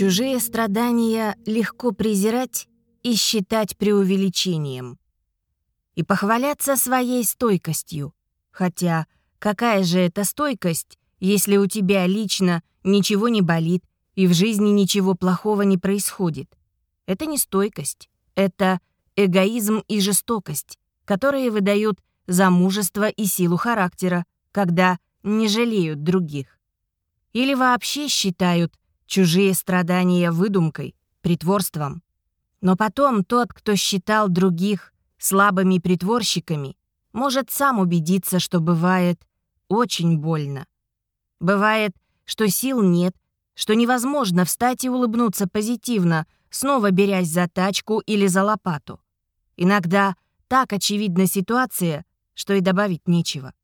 Чужие страдания легко презирать и считать преувеличением. И похваляться своей стойкостью. Хотя какая же это стойкость, если у тебя лично ничего не болит и в жизни ничего плохого не происходит? Это не стойкость, это эгоизм и жестокость, которые выдают за мужество и силу характера, когда не жалеют других. Или вообще считают чужие страдания выдумкой, притворством. Но потом тот, кто считал других слабыми притворщиками, может сам убедиться, что бывает очень больно. Бывает, что сил нет, что невозможно встать и улыбнуться позитивно, снова берясь за тачку или за лопату. Иногда так очевидна ситуация, что и добавить нечего.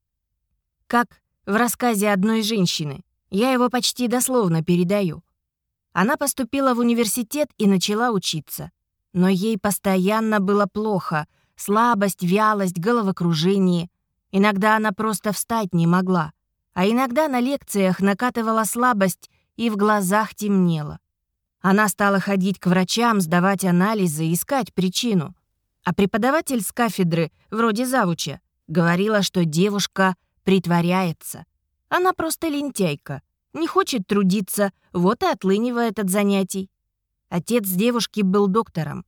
Как в рассказе одной женщины, я его почти дословно передаю. Она поступила в университет и начала учиться. Но ей постоянно было плохо. Слабость, вялость, головокружение. Иногда она просто встать не могла. А иногда на лекциях накатывала слабость и в глазах темнело. Она стала ходить к врачам, сдавать анализы, искать причину. А преподаватель с кафедры, вроде завуча, говорила, что девушка притворяется. Она просто лентяйка не хочет трудиться, вот и отлынивает от занятий. Отец девушки был доктором.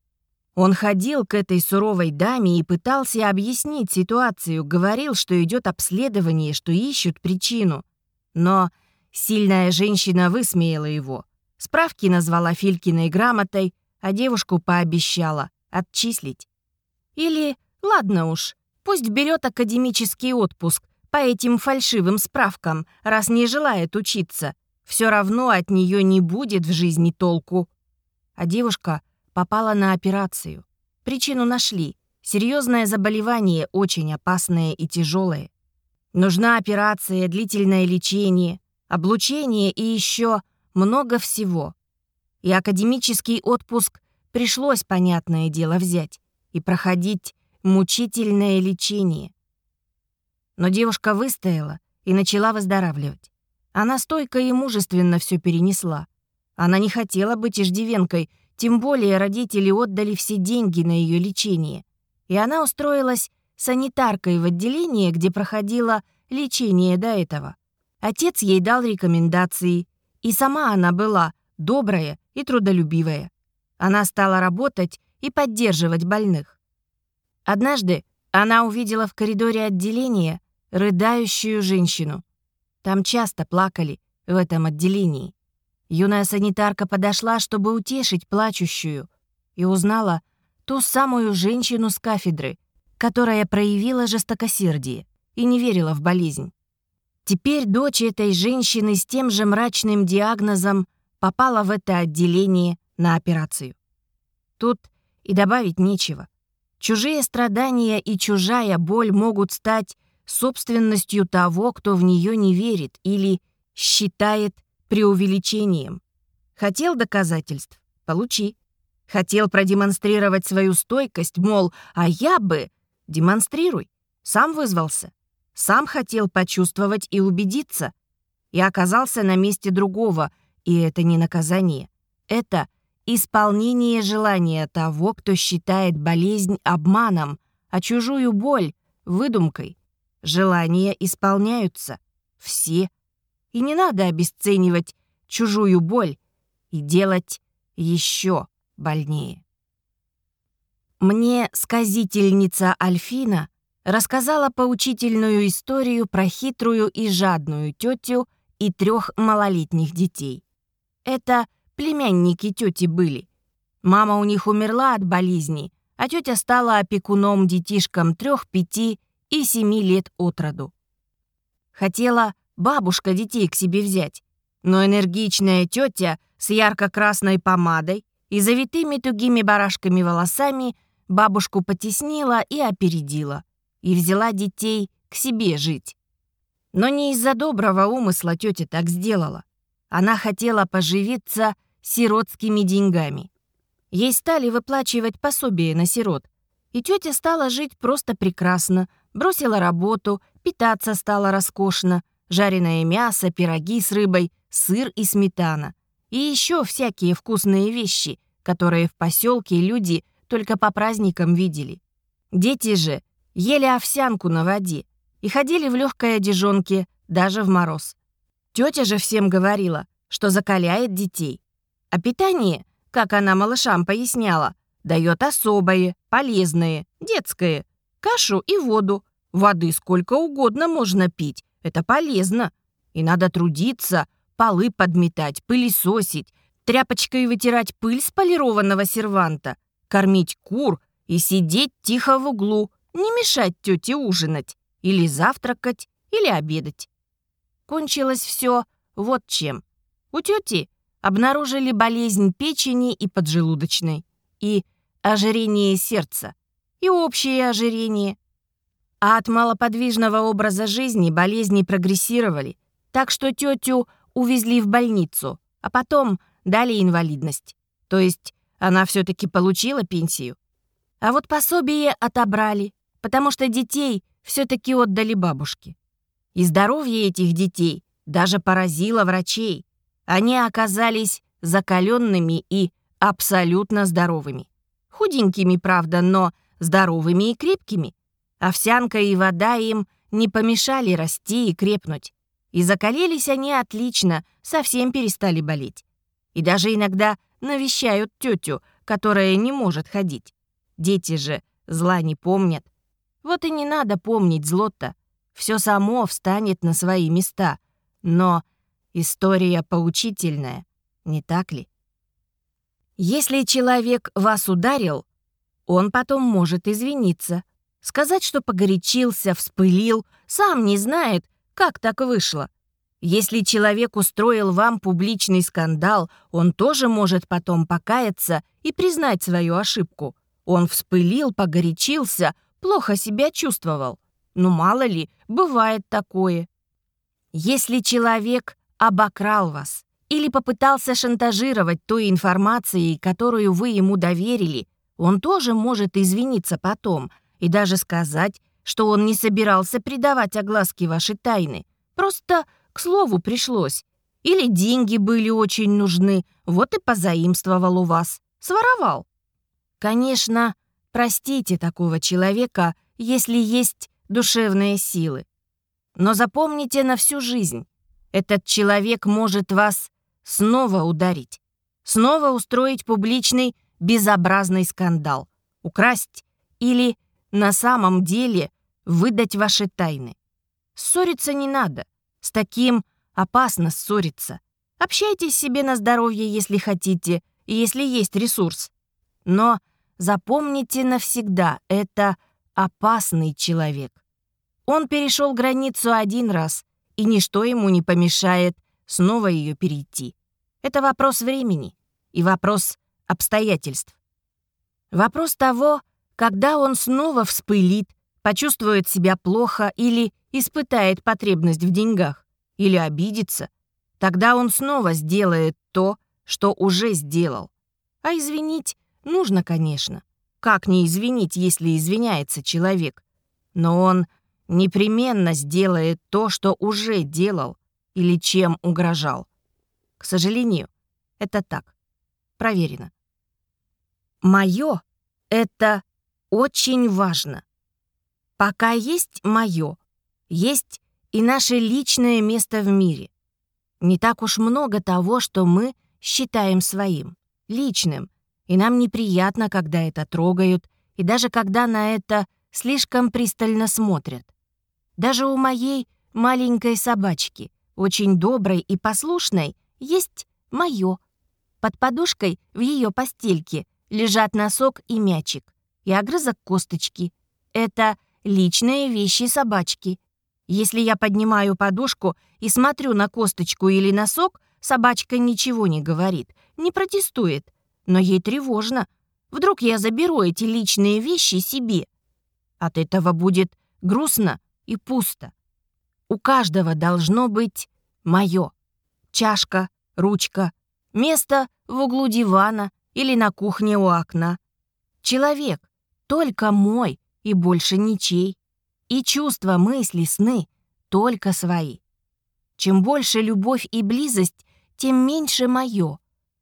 Он ходил к этой суровой даме и пытался объяснить ситуацию, говорил, что идет обследование, что ищут причину. Но сильная женщина высмеяла его. Справки назвала Филькиной грамотой, а девушку пообещала отчислить. Или, ладно уж, пусть берет академический отпуск, по этим фальшивым справкам, раз не желает учиться. Все равно от нее не будет в жизни толку. А девушка попала на операцию. Причину нашли. Серьезное заболевание, очень опасное и тяжелое. Нужна операция, длительное лечение, облучение и еще много всего. И академический отпуск пришлось, понятное дело, взять и проходить мучительное лечение. Но девушка выстояла и начала выздоравливать. Она стойко и мужественно все перенесла. Она не хотела быть иждивенкой, тем более родители отдали все деньги на ее лечение. И она устроилась санитаркой в отделении, где проходила лечение до этого. Отец ей дал рекомендации, и сама она была добрая и трудолюбивая. Она стала работать и поддерживать больных. Однажды она увидела в коридоре отделения рыдающую женщину. Там часто плакали в этом отделении. Юная санитарка подошла, чтобы утешить плачущую, и узнала ту самую женщину с кафедры, которая проявила жестокосердие и не верила в болезнь. Теперь дочь этой женщины с тем же мрачным диагнозом попала в это отделение на операцию. Тут и добавить нечего. Чужие страдания и чужая боль могут стать собственностью того, кто в нее не верит или считает преувеличением. Хотел доказательств? Получи. Хотел продемонстрировать свою стойкость, мол, а я бы... Демонстрируй. Сам вызвался. Сам хотел почувствовать и убедиться. И оказался на месте другого, и это не наказание. Это исполнение желания того, кто считает болезнь обманом, а чужую боль — выдумкой. Желания исполняются. Все. И не надо обесценивать чужую боль и делать еще больнее. Мне сказительница Альфина рассказала поучительную историю про хитрую и жадную тетю и трех малолетних детей. Это племянники тети были. Мама у них умерла от болезни, а тетя стала опекуном детишкам трех, пяти и семи лет от роду. Хотела бабушка детей к себе взять, но энергичная тетя с ярко-красной помадой и завитыми тугими барашками волосами бабушку потеснила и опередила, и взяла детей к себе жить. Но не из-за доброго умысла тетя так сделала. Она хотела поживиться сиротскими деньгами. Ей стали выплачивать пособие на сирот, и тетя стала жить просто прекрасно, Бросила работу, питаться стало роскошно. Жареное мясо, пироги с рыбой, сыр и сметана. и еще всякие вкусные вещи, которые в поселке люди только по праздникам видели. Дети же ели овсянку на воде и ходили в легкой одежонке даже в мороз. Тетя же всем говорила, что закаляет детей. А питание, как она малышам поясняла, дает особое, полезное, детское. Кашу и воду. Воды сколько угодно можно пить. Это полезно. И надо трудиться, полы подметать, пылесосить, тряпочкой вытирать пыль с полированного серванта, кормить кур и сидеть тихо в углу, не мешать тете ужинать, или завтракать, или обедать. Кончилось все вот чем. У тети обнаружили болезнь печени и поджелудочной, и ожирение сердца, и общее ожирение. А от малоподвижного образа жизни болезни прогрессировали, так что тетю увезли в больницу, а потом дали инвалидность. То есть она все-таки получила пенсию. А вот пособие отобрали, потому что детей все-таки отдали бабушке. И здоровье этих детей даже поразило врачей. Они оказались закаленными и абсолютно здоровыми. Худенькими, правда, но здоровыми и крепкими. Овсянка и вода им не помешали расти и крепнуть. И закалились они отлично, совсем перестали болеть. И даже иногда навещают тетю, которая не может ходить. Дети же зла не помнят. Вот и не надо помнить зло-то. Все само встанет на свои места. Но история поучительная, не так ли? Если человек вас ударил, он потом может извиниться. Сказать, что погорячился, вспылил, сам не знает, как так вышло. Если человек устроил вам публичный скандал, он тоже может потом покаяться и признать свою ошибку. Он вспылил, погорячился, плохо себя чувствовал. Ну, мало ли, бывает такое. Если человек обокрал вас, или попытался шантажировать той информацией, которую вы ему доверили, он тоже может извиниться потом и даже сказать, что он не собирался придавать огласке ваши тайны. Просто к слову пришлось. Или деньги были очень нужны, вот и позаимствовал у вас. Своровал. Конечно, простите такого человека, если есть душевные силы. Но запомните на всю жизнь, этот человек может вас снова ударить, снова устроить публичный безобразный скандал, украсть или на самом деле выдать ваши тайны. Ссориться не надо, с таким опасно ссориться. Общайтесь себе на здоровье, если хотите, и если есть ресурс. Но запомните навсегда, это опасный человек. Он перешел границу один раз, и ничто ему не помешает снова ее перейти. Это вопрос времени и вопрос обстоятельств. Вопрос того, когда он снова вспылит, почувствует себя плохо или испытает потребность в деньгах, или обидится, тогда он снова сделает то, что уже сделал. А извинить нужно, конечно. Как не извинить, если извиняется человек? Но он непременно сделает то, что уже делал или чем угрожал. К сожалению, это так. Проверено. Моё — это очень важно. Пока есть моё, есть и наше личное место в мире. Не так уж много того, что мы считаем своим, личным, и нам неприятно, когда это трогают, и даже когда на это слишком пристально смотрят. Даже у моей маленькой собачки, очень доброй и послушной, есть моё. Под подушкой в ее постельке лежат носок и мячик, и огрызок косточки. Это личные вещи собачки. Если я поднимаю подушку и смотрю на косточку или носок, собачка ничего не говорит, не протестует, но ей тревожно. Вдруг я заберу эти личные вещи себе. От этого будет грустно и пусто. У каждого должно быть мое. Чашка, ручка, место в углу дивана или на кухне у окна. Человек только мой и больше ничей. И чувства, мысли, сны только свои. Чем больше любовь и близость, тем меньше мое.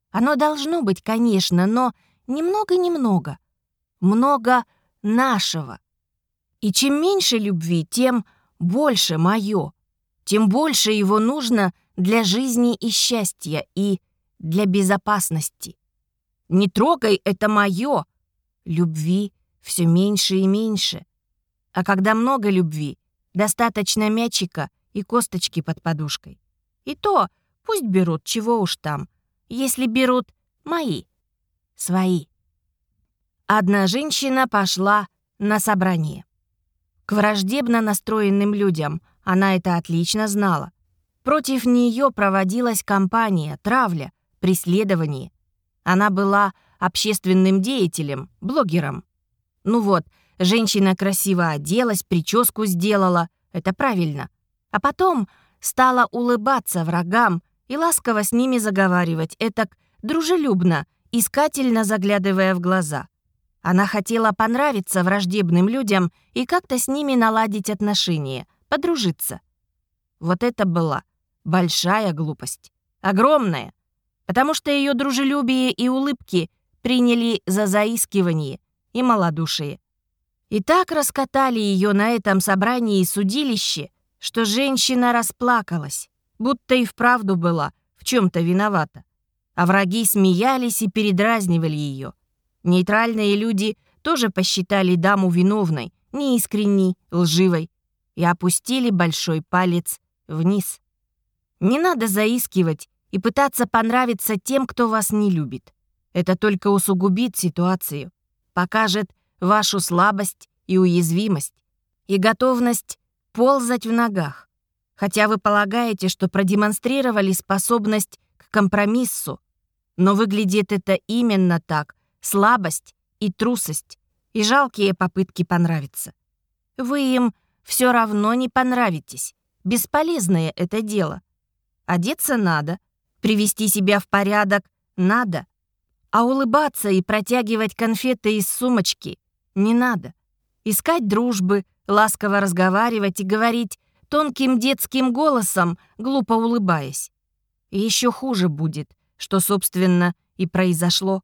Оно должно быть, конечно, но немного-немного. Много нашего. И чем меньше любви, тем больше мое. Тем больше его нужно для жизни и счастья, и для безопасности. Не трогай, это мое. Любви все меньше и меньше. А когда много любви, достаточно мячика и косточки под подушкой. И то пусть берут, чего уж там. Если берут мои, свои. Одна женщина пошла на собрание. К враждебно настроенным людям она это отлично знала. Против нее проводилась кампания, травля, преследование. Она была общественным деятелем, блогером. Ну вот, женщина красиво оделась, прическу сделала, это правильно. А потом стала улыбаться врагам и ласково с ними заговаривать, этак дружелюбно, искательно заглядывая в глаза. Она хотела понравиться враждебным людям и как-то с ними наладить отношения, подружиться. Вот это была большая глупость. Огромная потому что ее дружелюбие и улыбки приняли за заискивание и малодушие. И так раскатали ее на этом собрании судилище, что женщина расплакалась, будто и вправду была в чем-то виновата. А враги смеялись и передразнивали ее. Нейтральные люди тоже посчитали даму виновной, неискренней, лживой, и опустили большой палец вниз. Не надо заискивать и пытаться понравиться тем, кто вас не любит. Это только усугубит ситуацию, покажет вашу слабость и уязвимость, и готовность ползать в ногах. Хотя вы полагаете, что продемонстрировали способность к компромиссу, но выглядит это именно так — слабость и трусость, и жалкие попытки понравиться. Вы им все равно не понравитесь. Бесполезное это дело. Одеться надо, Привести себя в порядок надо, а улыбаться и протягивать конфеты из сумочки не надо. Искать дружбы, ласково разговаривать и говорить тонким детским голосом, глупо улыбаясь. И еще хуже будет, что, собственно, и произошло.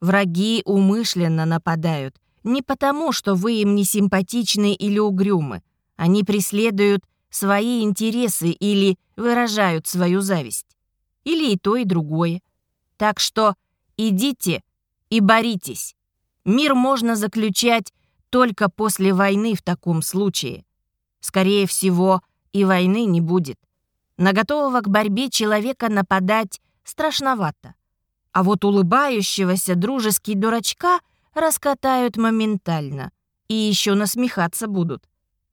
Враги умышленно нападают, не потому, что вы им не симпатичны или угрюмы. Они преследуют свои интересы или выражают свою зависть или и то, и другое. Так что идите и боритесь. Мир можно заключать только после войны в таком случае. Скорее всего, и войны не будет. На готового к борьбе человека нападать страшновато. А вот улыбающегося дружеский дурачка раскатают моментально. И еще насмехаться будут.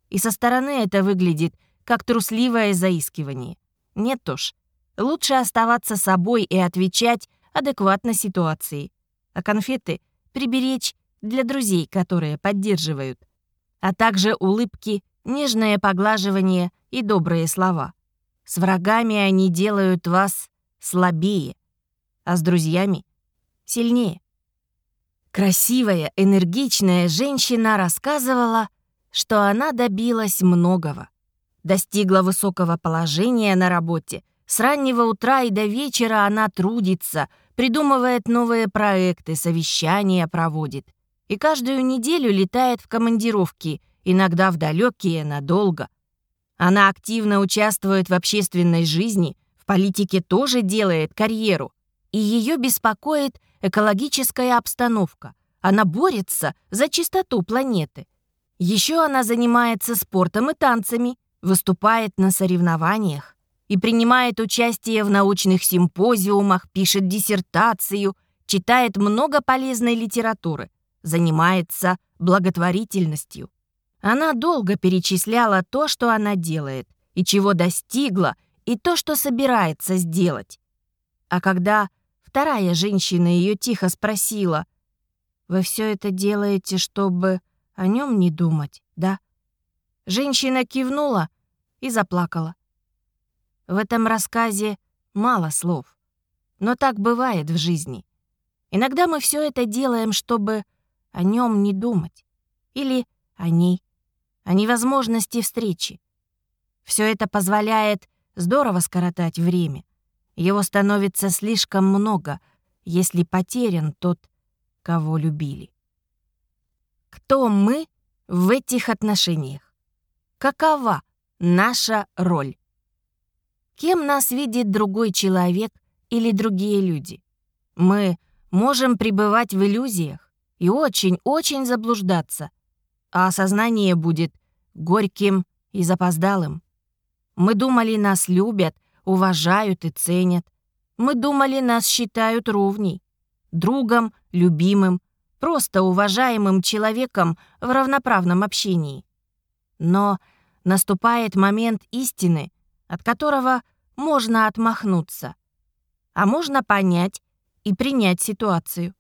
И со стороны это выглядит как трусливое заискивание. Нет уж, Лучше оставаться собой и отвечать адекватно ситуации. А конфеты приберечь для друзей, которые поддерживают. А также улыбки, нежное поглаживание и добрые слова. С врагами они делают вас слабее, а с друзьями — сильнее. Красивая, энергичная женщина рассказывала, что она добилась многого. Достигла высокого положения на работе — с раннего утра и до вечера она трудится, придумывает новые проекты, совещания проводит. И каждую неделю летает в командировки, иногда в далекие, надолго. Она активно участвует в общественной жизни, в политике тоже делает карьеру. И ее беспокоит экологическая обстановка. Она борется за чистоту планеты. Еще она занимается спортом и танцами, выступает на соревнованиях и принимает участие в научных симпозиумах, пишет диссертацию, читает много полезной литературы, занимается благотворительностью. Она долго перечисляла то, что она делает, и чего достигла, и то, что собирается сделать. А когда вторая женщина ее тихо спросила, «Вы все это делаете, чтобы о нем не думать, да?» Женщина кивнула и заплакала. В этом рассказе мало слов. Но так бывает в жизни. Иногда мы все это делаем, чтобы о нем не думать. Или о ней. О невозможности встречи. Все это позволяет здорово скоротать время. Его становится слишком много, если потерян тот, кого любили. Кто мы в этих отношениях? Какова наша роль? Кем нас видит другой человек или другие люди? Мы можем пребывать в иллюзиях и очень-очень заблуждаться, а осознание будет горьким и запоздалым. Мы думали, нас любят, уважают и ценят. Мы думали, нас считают ровней, другом, любимым, просто уважаемым человеком в равноправном общении. Но наступает момент истины, от которого можно отмахнуться, а можно понять и принять ситуацию,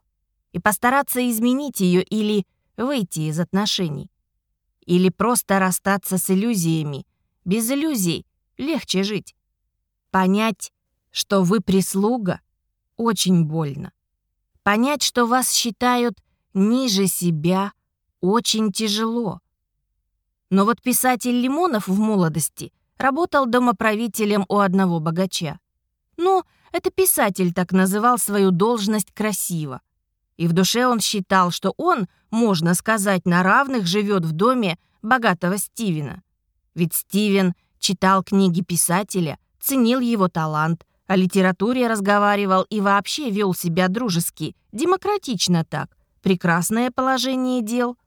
и постараться изменить ее или выйти из отношений, или просто расстаться с иллюзиями. Без иллюзий легче жить. Понять, что вы прислуга, очень больно. Понять, что вас считают ниже себя, очень тяжело. Но вот писатель Лимонов в молодости работал домоправителем у одного богача. Ну, это писатель так называл свою должность красиво. И в душе он считал, что он, можно сказать, на равных живет в доме богатого Стивена. Ведь Стивен читал книги писателя, ценил его талант, о литературе разговаривал и вообще вел себя дружески, демократично так. Прекрасное положение дел.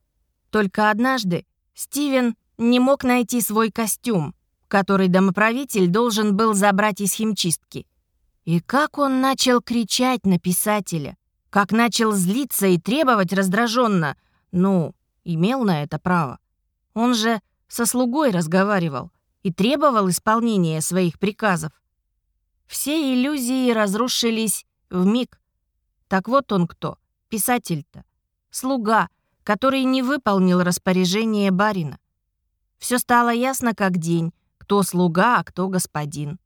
Только однажды Стивен не мог найти свой костюм, который домоправитель должен был забрать из химчистки. И как он начал кричать на писателя, как начал злиться и требовать раздраженно, ну, имел на это право. Он же со слугой разговаривал и требовал исполнения своих приказов. Все иллюзии разрушились в миг. Так вот он кто, писатель-то, слуга, который не выполнил распоряжение барина. Все стало ясно как день, кто слуга, а кто господин.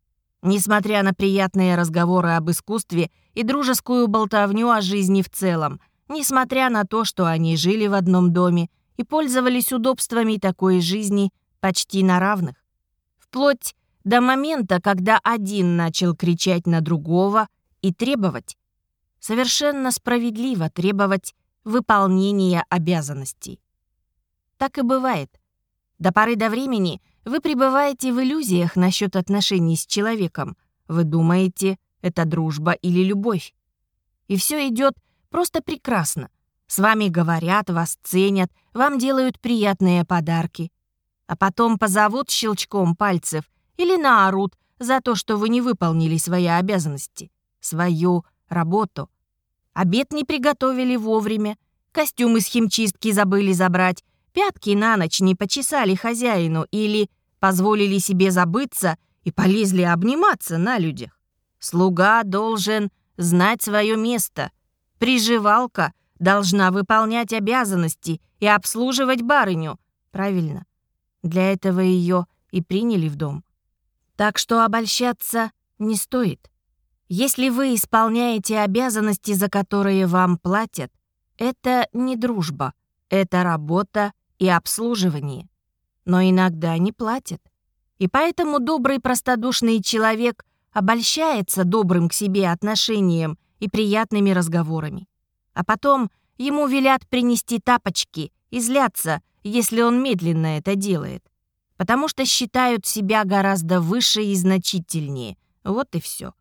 Несмотря на приятные разговоры об искусстве и дружескую болтовню о жизни в целом, несмотря на то, что они жили в одном доме и пользовались удобствами такой жизни почти на равных. Вплоть до момента, когда один начал кричать на другого и требовать. Совершенно справедливо требовать выполнения обязанностей. Так и бывает. До поры до времени вы пребываете в иллюзиях насчет отношений с человеком. Вы думаете, это дружба или любовь. И все идет просто прекрасно. С вами говорят, вас ценят, вам делают приятные подарки. А потом позовут щелчком пальцев или наорут за то, что вы не выполнили свои обязанности, свою работу. Обед не приготовили вовремя, костюм из химчистки забыли забрать, пятки на ночь не почесали хозяину или позволили себе забыться и полезли обниматься на людях. Слуга должен знать свое место. Приживалка должна выполнять обязанности и обслуживать барыню. Правильно. Для этого ее и приняли в дом. Так что обольщаться не стоит. Если вы исполняете обязанности, за которые вам платят, это не дружба, это работа и обслуживание. Но иногда не платят. И поэтому добрый простодушный человек обольщается добрым к себе отношением и приятными разговорами. А потом ему велят принести тапочки и злятся, если он медленно это делает. Потому что считают себя гораздо выше и значительнее. Вот и все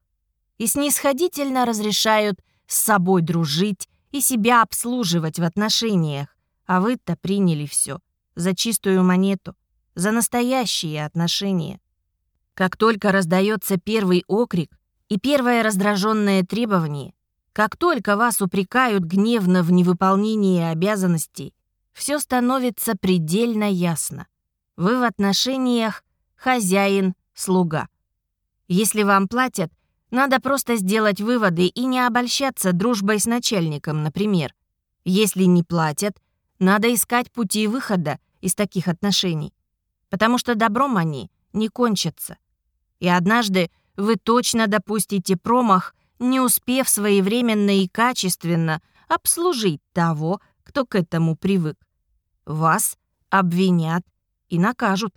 и снисходительно разрешают с собой дружить и себя обслуживать в отношениях, а вы-то приняли все за чистую монету, за настоящие отношения. Как только раздается первый окрик и первое раздраженное требование, как только вас упрекают гневно в невыполнении обязанностей, все становится предельно ясно. Вы в отношениях хозяин-слуга. Если вам платят, надо просто сделать выводы и не обольщаться дружбой с начальником, например. Если не платят, надо искать пути выхода из таких отношений. Потому что добром они не кончатся. И однажды вы точно допустите промах, не успев своевременно и качественно обслужить того, кто к этому привык. Вас обвинят и накажут.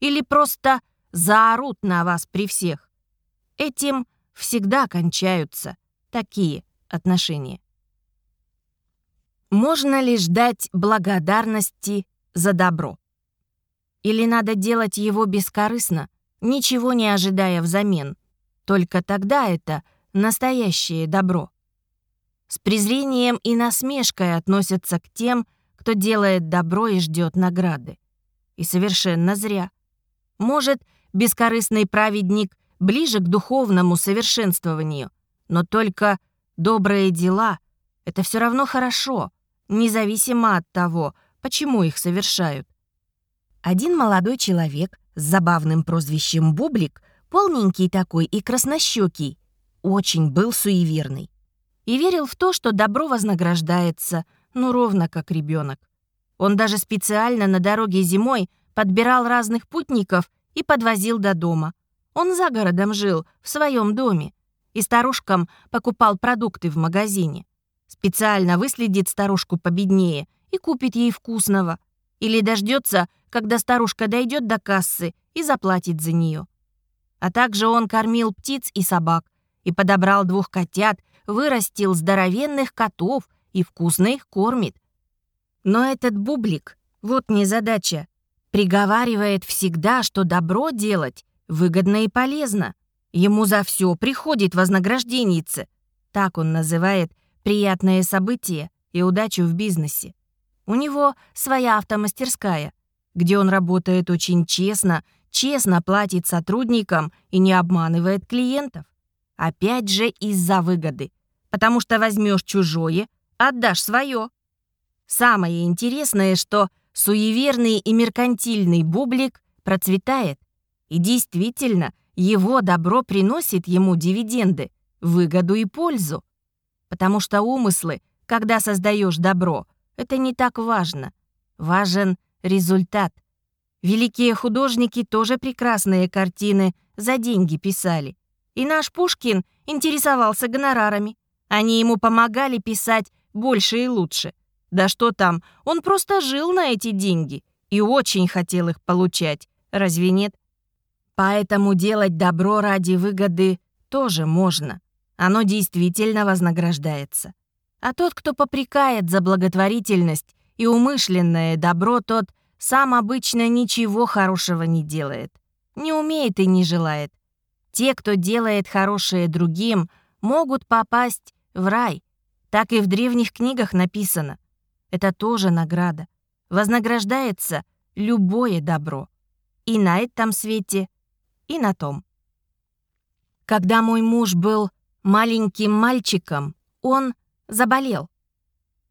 Или просто заорут на вас при всех. Этим всегда кончаются такие отношения. Можно ли ждать благодарности за добро? Или надо делать его бескорыстно, ничего не ожидая взамен? Только тогда это настоящее добро. С презрением и насмешкой относятся к тем, кто делает добро и ждет награды. И совершенно зря. Может, бескорыстный праведник ближе к духовному совершенствованию, но только добрые дела — это все равно хорошо, независимо от того, почему их совершают. Один молодой человек с забавным прозвищем Бублик, полненький такой и краснощекий, очень был суеверный и верил в то, что добро вознаграждается, ну ровно как ребенок. Он даже специально на дороге зимой подбирал разных путников и подвозил до дома. Он за городом жил, в своем доме, и старушкам покупал продукты в магазине. Специально выследит старушку победнее и купит ей вкусного. Или дождется, когда старушка дойдет до кассы и заплатит за нее. А также он кормил птиц и собак и подобрал двух котят, вырастил здоровенных котов и вкусно их кормит. Но этот бублик, вот незадача, приговаривает всегда, что добро делать выгодно и полезно. Ему за все приходит вознагражденице. Так он называет приятное событие и удачу в бизнесе. У него своя автомастерская, где он работает очень честно, честно платит сотрудникам и не обманывает клиентов. Опять же из-за выгоды. Потому что возьмешь чужое, отдашь свое. Самое интересное, что суеверный и меркантильный бублик процветает. И действительно, его добро приносит ему дивиденды, выгоду и пользу. Потому что умыслы, когда создаешь добро, это не так важно. Важен результат. Великие художники тоже прекрасные картины за деньги писали. И наш Пушкин интересовался гонорарами. Они ему помогали писать больше и лучше. Да что там, он просто жил на эти деньги и очень хотел их получать. Разве нет? Поэтому делать добро ради выгоды тоже можно. Оно действительно вознаграждается. А тот, кто попрекает за благотворительность и умышленное добро, тот сам обычно ничего хорошего не делает. Не умеет и не желает. Те, кто делает хорошее другим, могут попасть в рай. Так и в древних книгах написано. Это тоже награда. Вознаграждается любое добро. И на этом свете, и на том. Когда мой муж был маленьким мальчиком, он заболел.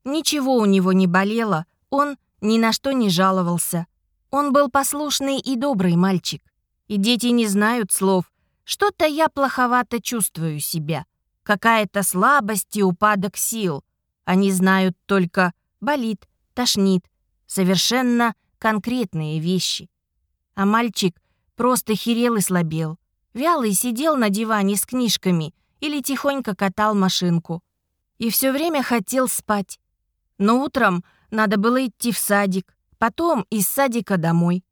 Ничего у него не болело, он ни на что не жаловался. Он был послушный и добрый мальчик. И дети не знают слов «что-то я плоховато чувствую себя», какая-то слабость и упадок сил. Они знают только «болит», «тошнит», совершенно конкретные вещи. А мальчик просто херел и слабел. Вялый сидел на диване с книжками или тихонько катал машинку. И все время хотел спать. Но утром надо было идти в садик, потом из садика домой.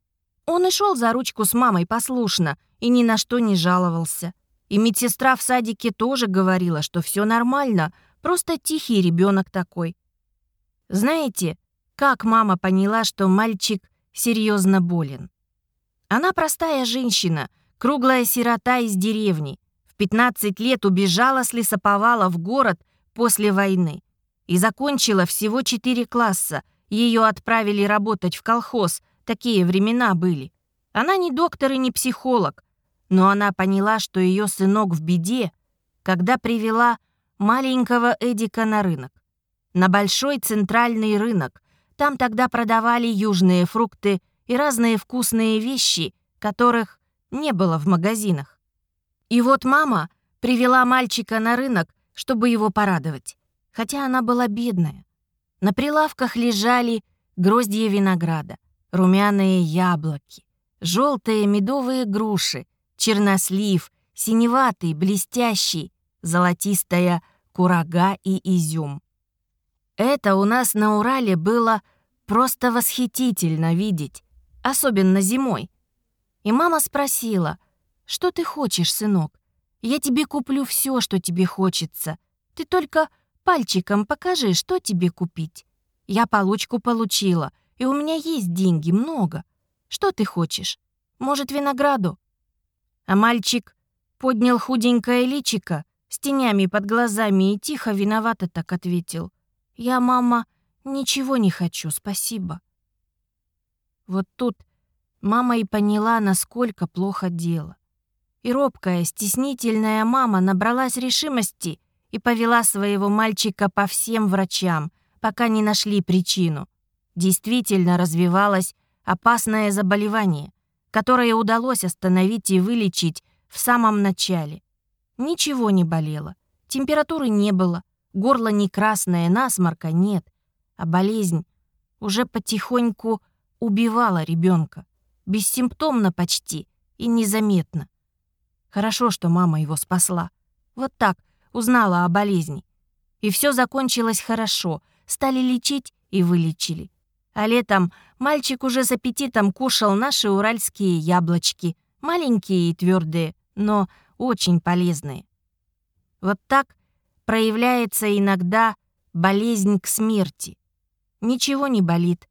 Он и шел за ручку с мамой послушно и ни на что не жаловался. И медсестра в садике тоже говорила, что все нормально, просто тихий ребенок такой. Знаете, как мама поняла, что мальчик серьезно болен? Она простая женщина, круглая сирота из деревни. В 15 лет убежала с лесоповала в город после войны и закончила всего 4 класса. Ее отправили работать в колхоз, такие времена были. Она не доктор и не психолог, но она поняла, что ее сынок в беде, когда привела маленького Эдика на рынок. На большой центральный рынок. Там тогда продавали южные фрукты и разные вкусные вещи, которых не было в магазинах. И вот мама привела мальчика на рынок, чтобы его порадовать, хотя она была бедная. На прилавках лежали гроздья винограда, румяные яблоки, желтые медовые груши, чернослив, синеватый, блестящий, золотистая курага и изюм. Это у нас на Урале было просто восхитительно видеть особенно зимой. И мама спросила, «Что ты хочешь, сынок?» Я тебе куплю все, что тебе хочется. Ты только пальчиком покажи, что тебе купить. Я получку получила, и у меня есть деньги, много. Что ты хочешь? Может, винограду?» А мальчик поднял худенькое личико с тенями под глазами и тихо виновато так ответил. «Я, мама, ничего не хочу, спасибо». Вот тут мама и поняла, насколько плохо дело. И робкая, стеснительная мама набралась решимости и повела своего мальчика по всем врачам, пока не нашли причину. Действительно развивалось опасное заболевание, которое удалось остановить и вылечить в самом начале. Ничего не болело, температуры не было, горло не красное, насморка нет, а болезнь уже потихоньку убивала ребенка, бессимптомно почти и незаметно. Хорошо, что мама его спасла. Вот так узнала о болезни. И все закончилось хорошо. Стали лечить и вылечили. А летом мальчик уже с аппетитом кушал наши уральские яблочки. Маленькие и твердые, но очень полезные. Вот так проявляется иногда болезнь к смерти. Ничего не болит.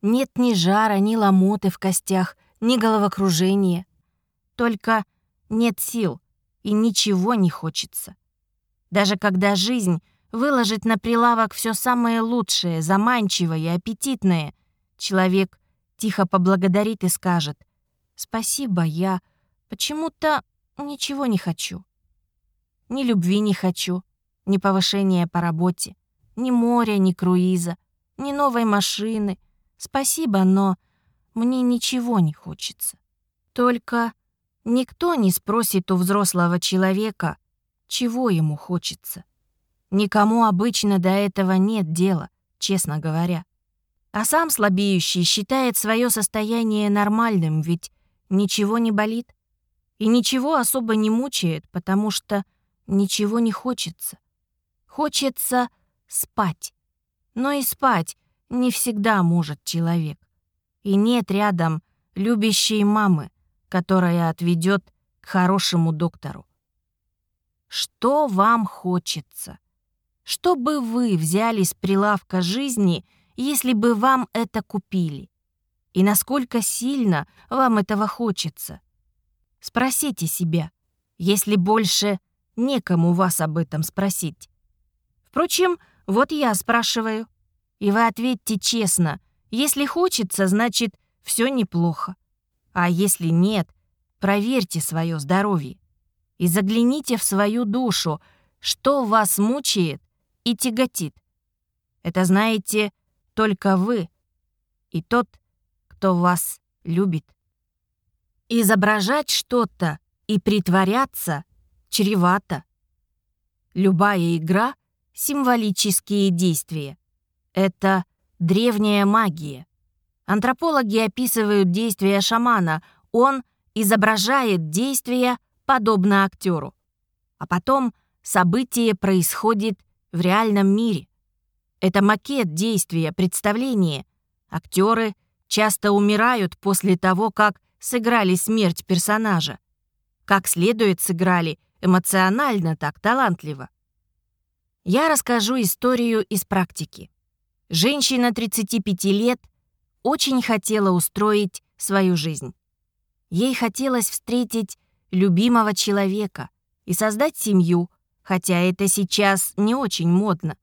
Нет ни жара, ни ломоты в костях, ни головокружения. Только нет сил и ничего не хочется. Даже когда жизнь выложит на прилавок все самое лучшее, заманчивое и аппетитное, человек тихо поблагодарит и скажет «Спасибо, я почему-то ничего не хочу. Ни любви не хочу, ни повышения по работе, ни моря, ни круиза, ни новой машины. Спасибо, но мне ничего не хочется. Только Никто не спросит у взрослого человека, чего ему хочется. Никому обычно до этого нет дела, честно говоря. А сам слабеющий считает свое состояние нормальным, ведь ничего не болит и ничего особо не мучает, потому что ничего не хочется. Хочется спать. Но и спать не всегда может человек. И нет рядом любящей мамы, которая отведет к хорошему доктору. Что вам хочется? Что бы вы взяли с прилавка жизни, если бы вам это купили? И насколько сильно вам этого хочется? Спросите себя, если больше некому вас об этом спросить. Впрочем, вот я спрашиваю. И вы ответьте честно. Если хочется, значит, все неплохо. А если нет, проверьте свое здоровье и загляните в свою душу, что вас мучает и тяготит. Это знаете только вы и тот, кто вас любит. Изображать что-то и притворяться чревато. Любая игра — символические действия. Это древняя магия. Антропологи описывают действия шамана. Он изображает действия подобно актеру. А потом событие происходит в реальном мире. Это макет действия, представление. Актеры часто умирают после того, как сыграли смерть персонажа. Как следует сыграли, эмоционально так талантливо. Я расскажу историю из практики. Женщина 35 лет очень хотела устроить свою жизнь. Ей хотелось встретить любимого человека и создать семью, хотя это сейчас не очень модно.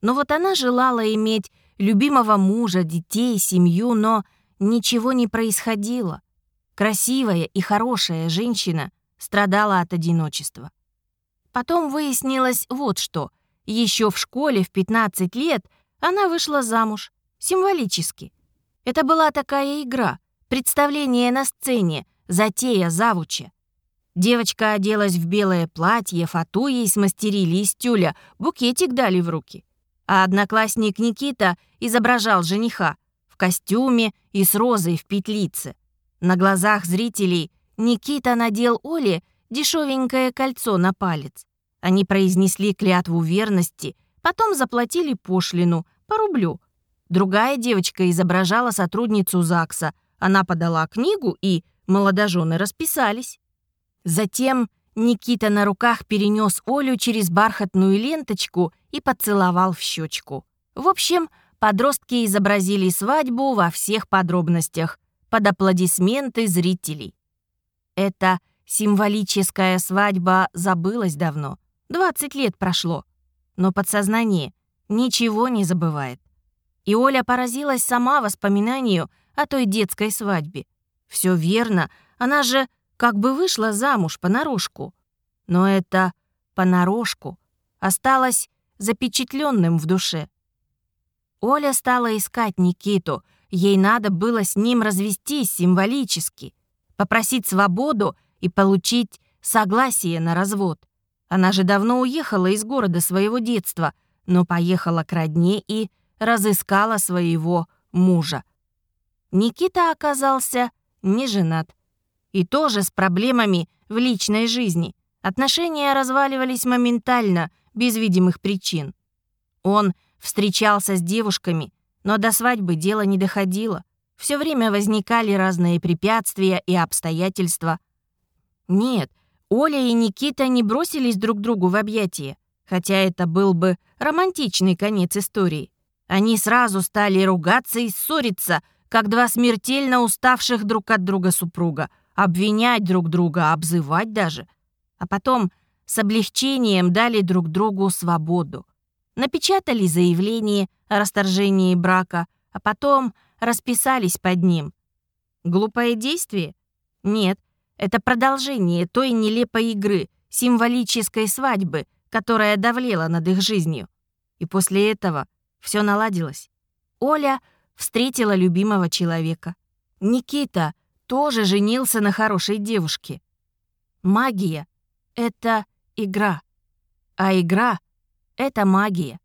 Но вот она желала иметь любимого мужа, детей, семью, но ничего не происходило. Красивая и хорошая женщина страдала от одиночества. Потом выяснилось вот что. Еще в школе в 15 лет она вышла замуж, символически. Это была такая игра, представление на сцене, затея завуча. Девочка оделась в белое платье, фату ей смастерили из тюля, букетик дали в руки. А одноклассник Никита изображал жениха в костюме и с розой в петлице. На глазах зрителей Никита надел Оле дешевенькое кольцо на палец. Они произнесли клятву верности, потом заплатили пошлину по рублю — Другая девочка изображала сотрудницу ЗАГСа. Она подала книгу, и молодожены расписались. Затем Никита на руках перенес Олю через бархатную ленточку и поцеловал в щечку. В общем, подростки изобразили свадьбу во всех подробностях, под аплодисменты зрителей. Эта символическая свадьба забылась давно, 20 лет прошло, но подсознание ничего не забывает. И Оля поразилась сама воспоминанию о той детской свадьбе. Все верно, она же как бы вышла замуж понарошку. Но это понарошку осталось запечатленным в душе. Оля стала искать Никиту. Ей надо было с ним развестись символически, попросить свободу и получить согласие на развод. Она же давно уехала из города своего детства, но поехала к родне и разыскала своего мужа. Никита оказался не женат. И тоже с проблемами в личной жизни. Отношения разваливались моментально, без видимых причин. Он встречался с девушками, но до свадьбы дело не доходило. Все время возникали разные препятствия и обстоятельства. Нет, Оля и Никита не бросились друг другу в объятия, хотя это был бы романтичный конец истории. Они сразу стали ругаться и ссориться, как два смертельно уставших друг от друга супруга, обвинять друг друга, обзывать даже. А потом с облегчением дали друг другу свободу. Напечатали заявление о расторжении брака, а потом расписались под ним. Глупое действие? Нет, это продолжение той нелепой игры, символической свадьбы, которая давлела над их жизнью. И после этого все наладилось. Оля встретила любимого человека. Никита тоже женился на хорошей девушке. Магия — это игра, а игра — это магия.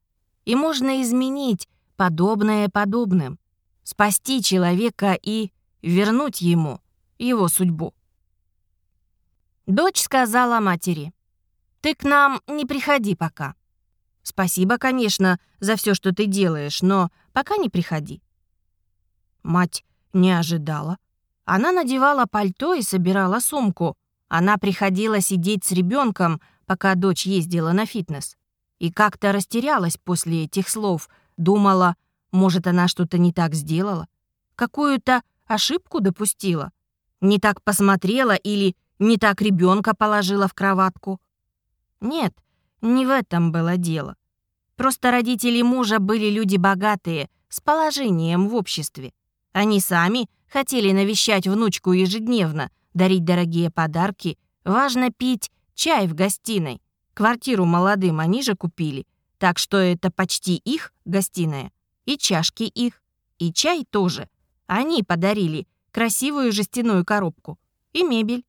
И можно изменить подобное подобным, спасти человека и вернуть ему его судьбу. Дочь сказала матери, «Ты к нам не приходи пока. Спасибо, конечно, за все, что ты делаешь, но пока не приходи. Мать не ожидала. Она надевала пальто и собирала сумку. Она приходила сидеть с ребенком, пока дочь ездила на фитнес. И как-то растерялась после этих слов. Думала, может, она что-то не так сделала? Какую-то ошибку допустила? Не так посмотрела или не так ребенка положила в кроватку? Нет, не в этом было дело. Просто родители мужа были люди богатые, с положением в обществе. Они сами хотели навещать внучку ежедневно, дарить дорогие подарки. Важно пить чай в гостиной. Квартиру молодым они же купили, так что это почти их гостиная. И чашки их, и чай тоже. Они подарили красивую жестяную коробку и мебель.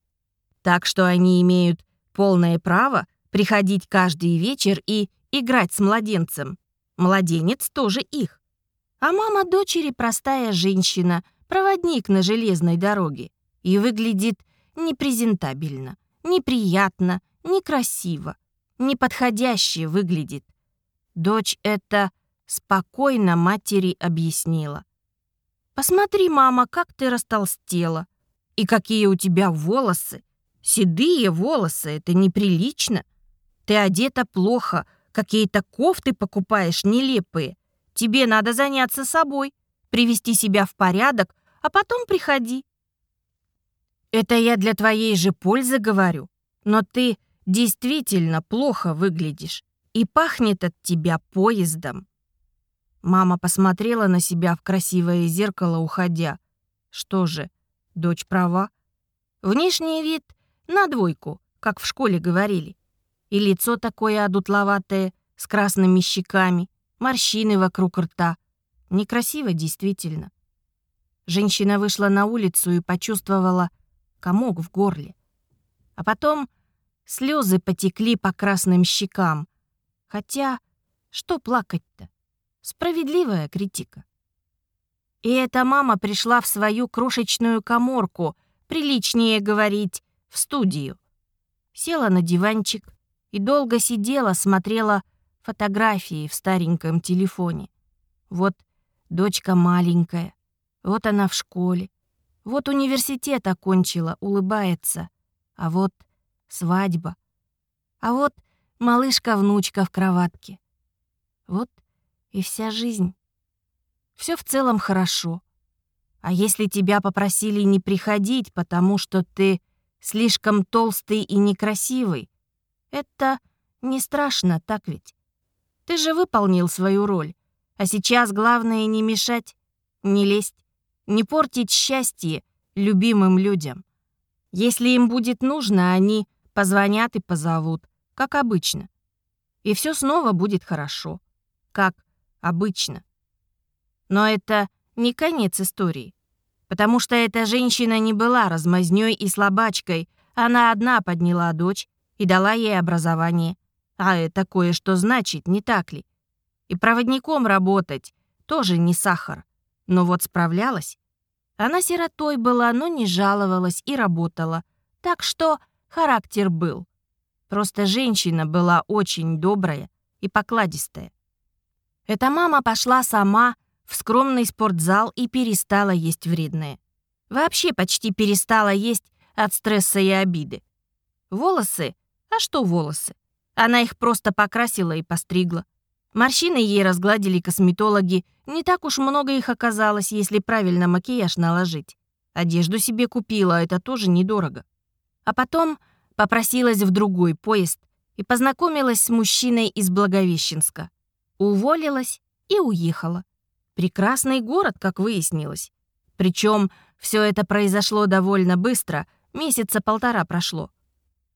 Так что они имеют полное право приходить каждый вечер и играть с младенцем. Младенец тоже их. А мама дочери простая женщина, проводник на железной дороге. И выглядит непрезентабельно, неприятно, некрасиво, неподходяще выглядит. Дочь это спокойно матери объяснила. «Посмотри, мама, как ты растолстела. И какие у тебя волосы. Седые волосы, это неприлично. Ты одета плохо, какие-то кофты покупаешь нелепые. Тебе надо заняться собой, привести себя в порядок, а потом приходи. Это я для твоей же пользы говорю, но ты действительно плохо выглядишь и пахнет от тебя поездом. Мама посмотрела на себя в красивое зеркало, уходя. Что же, дочь права? Внешний вид на двойку, как в школе говорили. И лицо такое одутловатое, с красными щеками, морщины вокруг рта. Некрасиво действительно. Женщина вышла на улицу и почувствовала комок в горле. А потом слезы потекли по красным щекам. Хотя, что плакать-то? Справедливая критика. И эта мама пришла в свою крошечную коморку, приличнее говорить, в студию. Села на диванчик и долго сидела, смотрела фотографии в стареньком телефоне. Вот дочка маленькая, вот она в школе, вот университет окончила, улыбается, а вот свадьба. А вот малышка-внучка в кроватке. Вот и вся жизнь. Все в целом хорошо. А если тебя попросили не приходить, потому что ты слишком толстый и некрасивый, это не страшно, так ведь? Ты же выполнил свою роль. А сейчас главное не мешать, не лезть, не портить счастье любимым людям. Если им будет нужно, они позвонят и позовут, как обычно. И все снова будет хорошо, как обычно. Но это не конец истории. Потому что эта женщина не была размазнёй и слабачкой. Она одна подняла дочь и дала ей образование. А это кое-что значит, не так ли? И проводником работать тоже не сахар. Но вот справлялась. Она сиротой была, но не жаловалась и работала. Так что характер был. Просто женщина была очень добрая и покладистая. Эта мама пошла сама в скромный спортзал и перестала есть вредное. Вообще почти перестала есть от стресса и обиды. Волосы? А что волосы? Она их просто покрасила и постригла. Морщины ей разгладили косметологи. Не так уж много их оказалось, если правильно макияж наложить. Одежду себе купила, это тоже недорого. А потом попросилась в другой поезд и познакомилась с мужчиной из Благовещенска. Уволилась и уехала. Прекрасный город, как выяснилось. Причем все это произошло довольно быстро, месяца полтора прошло.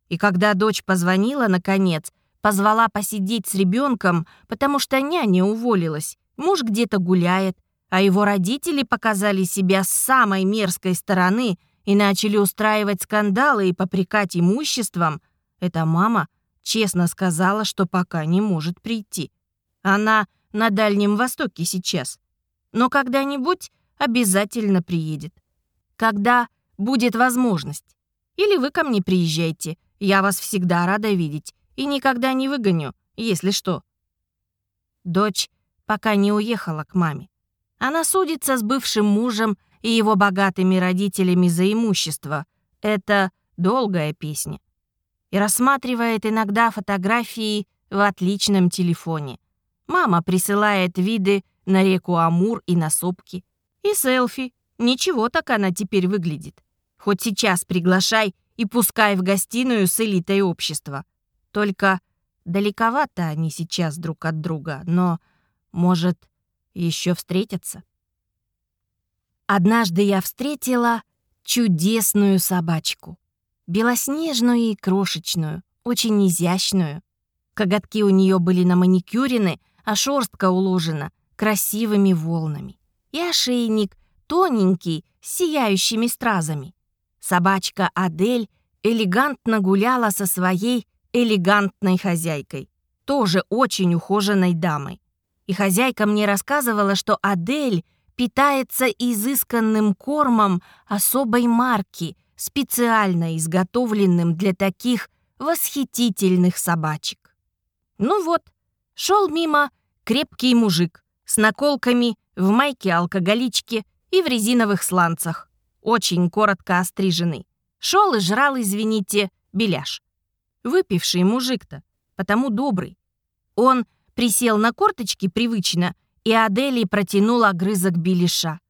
И когда дочь позвонила, наконец, позвала посидеть с ребенком, потому что няня уволилась, муж где-то гуляет, а его родители показали себя с самой мерзкой стороны и начали устраивать скандалы и попрекать имуществом, эта мама честно сказала, что пока не может прийти. Она на Дальнем Востоке сейчас но когда-нибудь обязательно приедет. Когда будет возможность. Или вы ко мне приезжайте, я вас всегда рада видеть и никогда не выгоню, если что. Дочь пока не уехала к маме. Она судится с бывшим мужем и его богатыми родителями за имущество. Это долгая песня. И рассматривает иногда фотографии в отличном телефоне. Мама присылает виды на реку Амур и на сопки. И селфи. Ничего так она теперь выглядит. Хоть сейчас приглашай и пускай в гостиную с элитой общества. Только далековато они сейчас друг от друга, но, может, еще встретятся. Однажды я встретила чудесную собачку. Белоснежную и крошечную, очень изящную. Коготки у нее были на маникюрены, а шерстка уложена красивыми волнами. И ошейник тоненький, с сияющими стразами. Собачка Адель элегантно гуляла со своей элегантной хозяйкой, тоже очень ухоженной дамой. И хозяйка мне рассказывала, что Адель питается изысканным кормом особой марки, специально изготовленным для таких восхитительных собачек. Ну вот, шел мимо крепкий мужик с наколками, в майке-алкоголичке и в резиновых сланцах. Очень коротко остриженный. Шел и жрал, извините, беляш. Выпивший мужик-то, потому добрый. Он присел на корточки привычно, и Адели протянул огрызок беляша.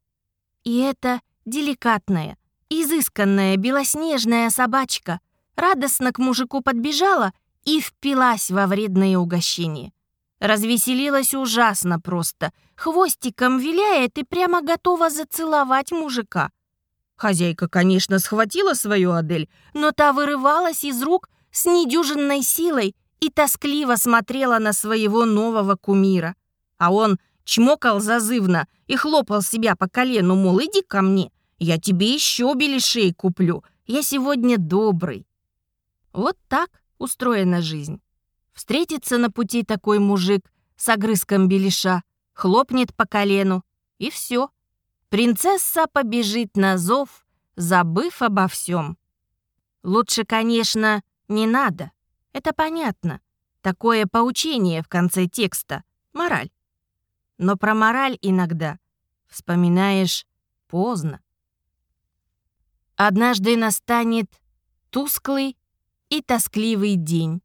И это деликатная, изысканная белоснежная собачка радостно к мужику подбежала и впилась во вредное угощение. Развеселилась ужасно просто. Хвостиком виляет и прямо готова зацеловать мужика. Хозяйка, конечно, схватила свою Адель, но та вырывалась из рук с недюжинной силой и тоскливо смотрела на своего нового кумира. А он чмокал зазывно и хлопал себя по колену, мол, иди ко мне, я тебе еще беляшей куплю, я сегодня добрый. Вот так устроена жизнь. Встретится на пути такой мужик с огрызком белиша, хлопнет по колену, и все. Принцесса побежит на зов, забыв обо всем. Лучше, конечно, не надо. Это понятно. Такое поучение в конце текста. Мораль. Но про мораль иногда вспоминаешь поздно. Однажды настанет тусклый и тоскливый день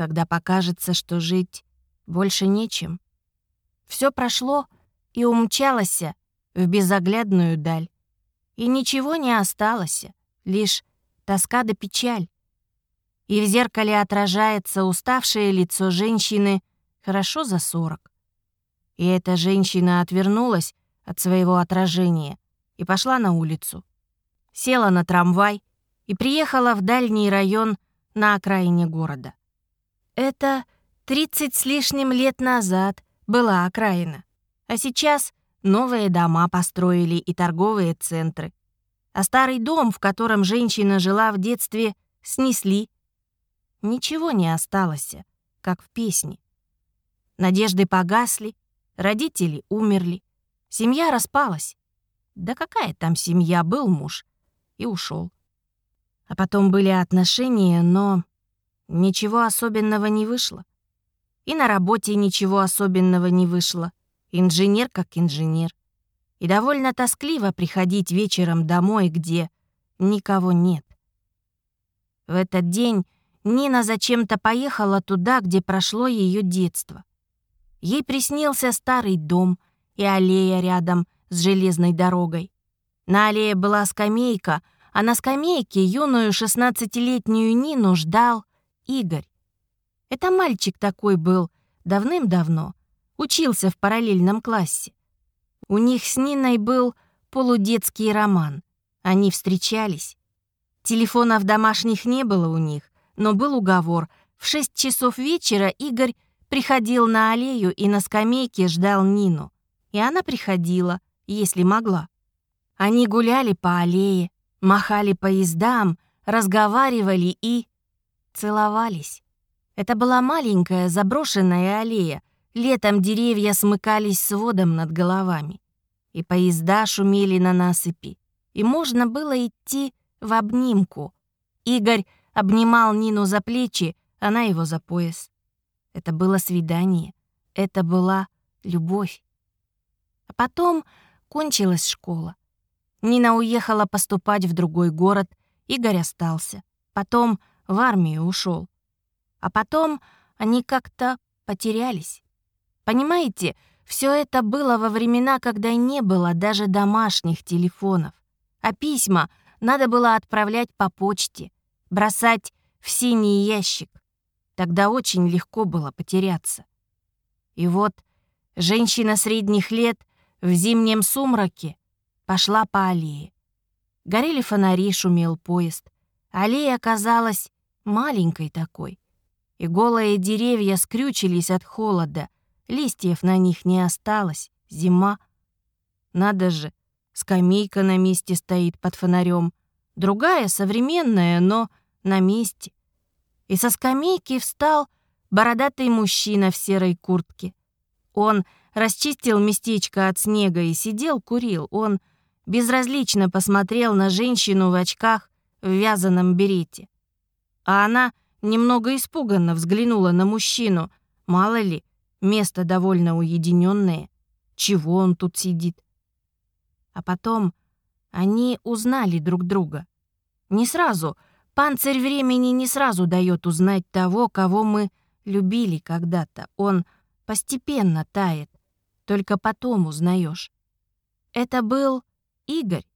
когда покажется, что жить больше нечем. Все прошло и умчалось в безоглядную даль. И ничего не осталось, лишь тоска да печаль. И в зеркале отражается уставшее лицо женщины хорошо за сорок. И эта женщина отвернулась от своего отражения и пошла на улицу. Села на трамвай и приехала в дальний район на окраине города. Это 30 с лишним лет назад была окраина, а сейчас новые дома построили и торговые центры. А старый дом, в котором женщина жила в детстве, снесли. Ничего не осталось, как в песне. Надежды погасли, родители умерли, семья распалась. Да какая там семья, был муж и ушел. А потом были отношения, но ничего особенного не вышло. И на работе ничего особенного не вышло. Инженер как инженер. И довольно тоскливо приходить вечером домой, где никого нет. В этот день Нина зачем-то поехала туда, где прошло ее детство. Ей приснился старый дом и аллея рядом с железной дорогой. На аллее была скамейка, а на скамейке юную шестнадцатилетнюю Нину ждал Игорь. Это мальчик такой был давным-давно, учился в параллельном классе. У них с Ниной был полудетский роман. Они встречались. Телефонов домашних не было у них, но был уговор. В шесть часов вечера Игорь приходил на аллею и на скамейке ждал Нину. И она приходила, если могла. Они гуляли по аллее, махали поездам, разговаривали и целовались. Это была маленькая заброшенная аллея. Летом деревья смыкались сводом над головами. И поезда шумели на насыпи. И можно было идти в обнимку. Игорь обнимал Нину за плечи, она его за пояс. Это было свидание. Это была любовь. А потом кончилась школа. Нина уехала поступать в другой город, Игорь остался. Потом в армию ушел. А потом они как-то потерялись. Понимаете, все это было во времена, когда не было даже домашних телефонов. А письма надо было отправлять по почте, бросать в синий ящик. Тогда очень легко было потеряться. И вот женщина средних лет в зимнем сумраке пошла по аллее. Горели фонари, шумел поезд. Аллея оказалась маленькой такой. И голые деревья скрючились от холода. Листьев на них не осталось. Зима. Надо же, скамейка на месте стоит под фонарем. Другая, современная, но на месте. И со скамейки встал бородатый мужчина в серой куртке. Он расчистил местечко от снега и сидел, курил. Он безразлично посмотрел на женщину в очках в вязаном берете. А она немного испуганно взглянула на мужчину. Мало ли, место довольно уединенное. Чего он тут сидит? А потом они узнали друг друга. Не сразу. Панцирь времени не сразу дает узнать того, кого мы любили когда-то. Он постепенно тает. Только потом узнаешь. Это был Игорь.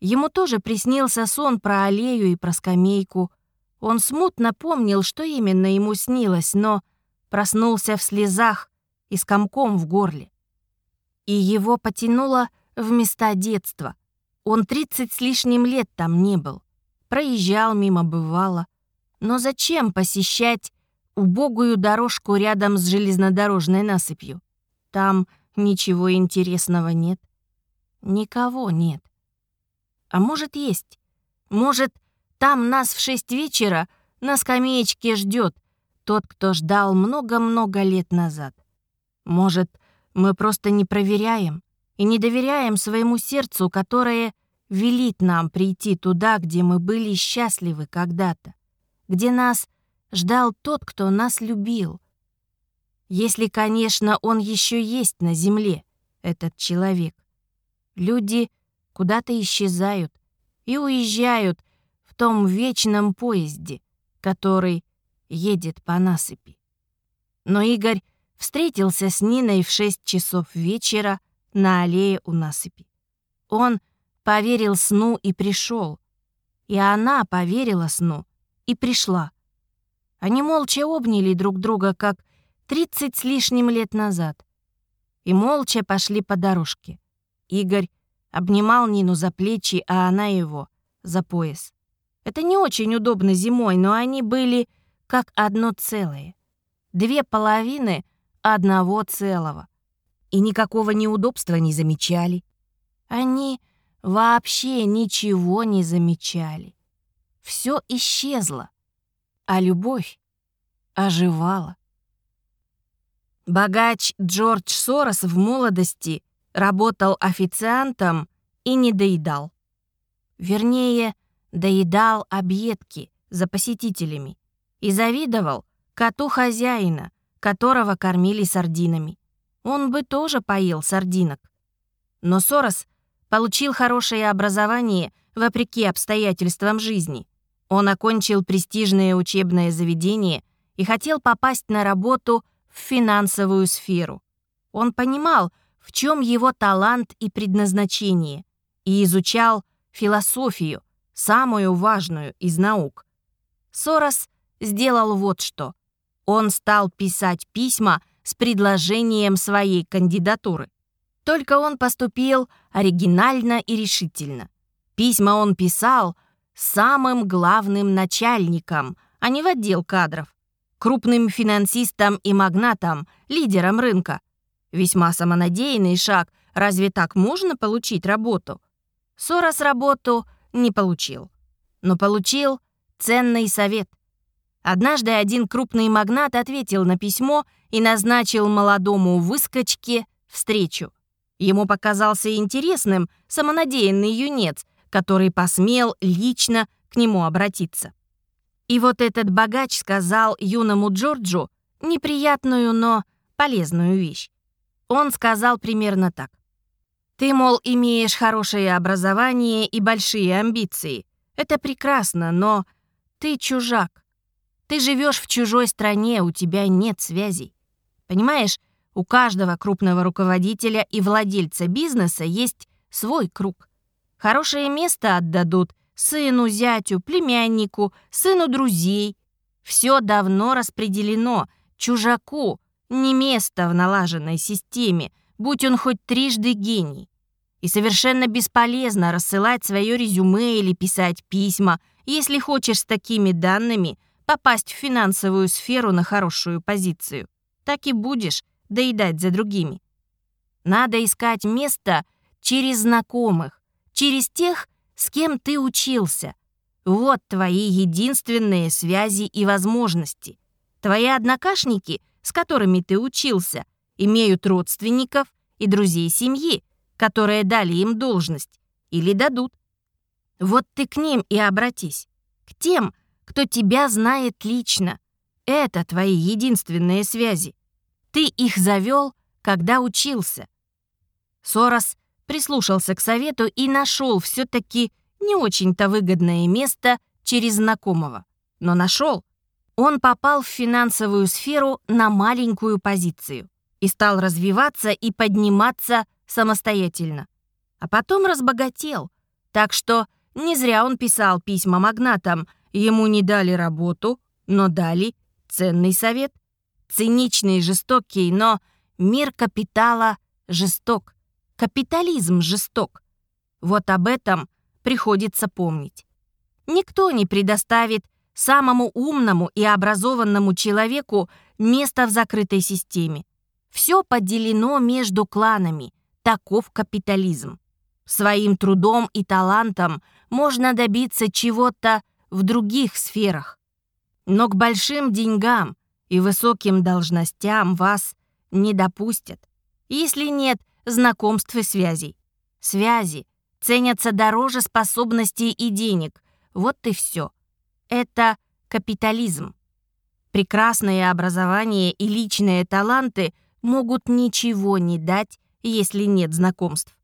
Ему тоже приснился сон про аллею и про скамейку. Он смутно помнил, что именно ему снилось, но проснулся в слезах и с комком в горле. И его потянуло в места детства. Он тридцать с лишним лет там не был. Проезжал мимо, бывало. Но зачем посещать убогую дорожку рядом с железнодорожной насыпью? Там ничего интересного нет. Никого нет. А может, есть. Может, там нас в шесть вечера на скамеечке ждет тот, кто ждал много-много лет назад. Может, мы просто не проверяем и не доверяем своему сердцу, которое велит нам прийти туда, где мы были счастливы когда-то, где нас ждал тот, кто нас любил. Если, конечно, он еще есть на земле, этот человек. Люди куда-то исчезают и уезжают в том вечном поезде, который едет по насыпи. Но Игорь встретился с Ниной в 6 часов вечера на аллее у насыпи. Он поверил сну и пришел. И она поверила сну и пришла. Они молча обняли друг друга, как 30 с лишним лет назад. И молча пошли по дорожке. Игорь обнимал Нину за плечи, а она его за пояс. Это не очень удобно зимой, но они были как одно целое. Две половины одного целого. И никакого неудобства не замечали. Они вообще ничего не замечали. Все исчезло, а любовь оживала. Богач Джордж Сорос в молодости работал официантом и не доедал. Вернее, доедал объедки за посетителями и завидовал коту хозяина, которого кормили сардинами. Он бы тоже поел сардинок. Но Сорос получил хорошее образование вопреки обстоятельствам жизни. Он окончил престижное учебное заведение и хотел попасть на работу в финансовую сферу. Он понимал, в чем его талант и предназначение, и изучал философию, самую важную из наук. Сорос сделал вот что. Он стал писать письма с предложением своей кандидатуры. Только он поступил оригинально и решительно. Письма он писал самым главным начальником, а не в отдел кадров, крупным финансистом и магнатом, лидером рынка. Весьма самонадеянный шаг, разве так можно получить работу? Сорос работу не получил, но получил ценный совет. Однажды один крупный магнат ответил на письмо и назначил молодому выскочке встречу. Ему показался интересным самонадеянный юнец, который посмел лично к нему обратиться. И вот этот богач сказал юному Джорджу неприятную, но полезную вещь. Он сказал примерно так. «Ты, мол, имеешь хорошее образование и большие амбиции. Это прекрасно, но ты чужак. Ты живешь в чужой стране, у тебя нет связей. Понимаешь, у каждого крупного руководителя и владельца бизнеса есть свой круг. Хорошее место отдадут сыну, зятю, племяннику, сыну друзей. Все давно распределено. Чужаку не место в налаженной системе, будь он хоть трижды гений. И совершенно бесполезно рассылать свое резюме или писать письма, если хочешь с такими данными попасть в финансовую сферу на хорошую позицию. Так и будешь доедать за другими. Надо искать место через знакомых, через тех, с кем ты учился. Вот твои единственные связи и возможности. Твои однокашники, с которыми ты учился, имеют родственников и друзей семьи, которые дали им должность или дадут. Вот ты к ним и обратись. К тем, кто тебя знает лично. Это твои единственные связи. Ты их завел, когда учился. Сорос прислушался к совету и нашел все-таки не очень-то выгодное место через знакомого. Но нашел. Он попал в финансовую сферу на маленькую позицию и стал развиваться и подниматься самостоятельно. А потом разбогател. Так что не зря он писал письма магнатам. Ему не дали работу, но дали ценный совет. Циничный жестокий, но мир капитала жесток. Капитализм жесток. Вот об этом приходится помнить. Никто не предоставит самому умному и образованному человеку место в закрытой системе. Все поделено между кланами. Таков капитализм. Своим трудом и талантом можно добиться чего-то в других сферах. Но к большим деньгам и высоким должностям вас не допустят, если нет знакомств и связей. Связи ценятся дороже способностей и денег. Вот и все. Это капитализм. Прекрасное образование и личные таланты могут ничего не дать, если нет знакомств.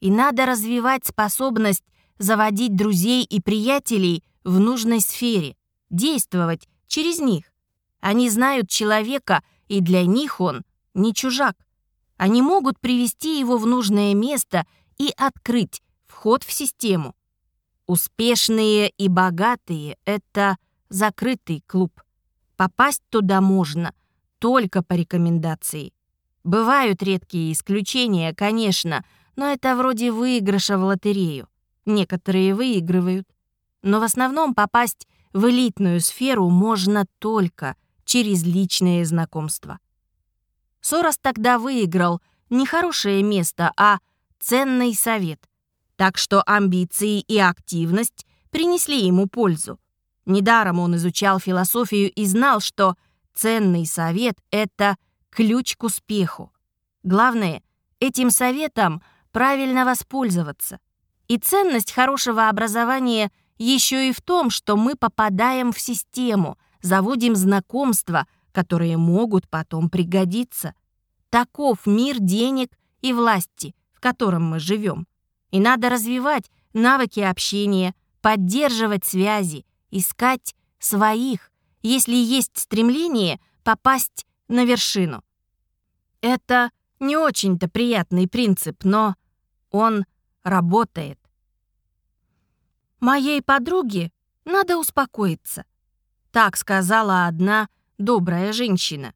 И надо развивать способность заводить друзей и приятелей в нужной сфере, действовать через них, Они знают человека, и для них он не чужак. Они могут привести его в нужное место и открыть вход в систему. Успешные и богатые — это закрытый клуб. Попасть туда можно только по рекомендации. Бывают редкие исключения, конечно, но это вроде выигрыша в лотерею. Некоторые выигрывают. Но в основном попасть в элитную сферу можно только через личные знакомства. Сорос тогда выиграл не хорошее место, а ценный совет. Так что амбиции и активность принесли ему пользу. Недаром он изучал философию и знал, что ценный совет — это ключ к успеху. Главное, этим советом правильно воспользоваться. И ценность хорошего образования еще и в том, что мы попадаем в систему, заводим знакомства, которые могут потом пригодиться. Таков мир денег и власти, в котором мы живем. И надо развивать навыки общения, поддерживать связи, искать своих, если есть стремление попасть на вершину. Это не очень-то приятный принцип, но он работает. Моей подруге надо успокоиться. Так сказала одна добрая женщина.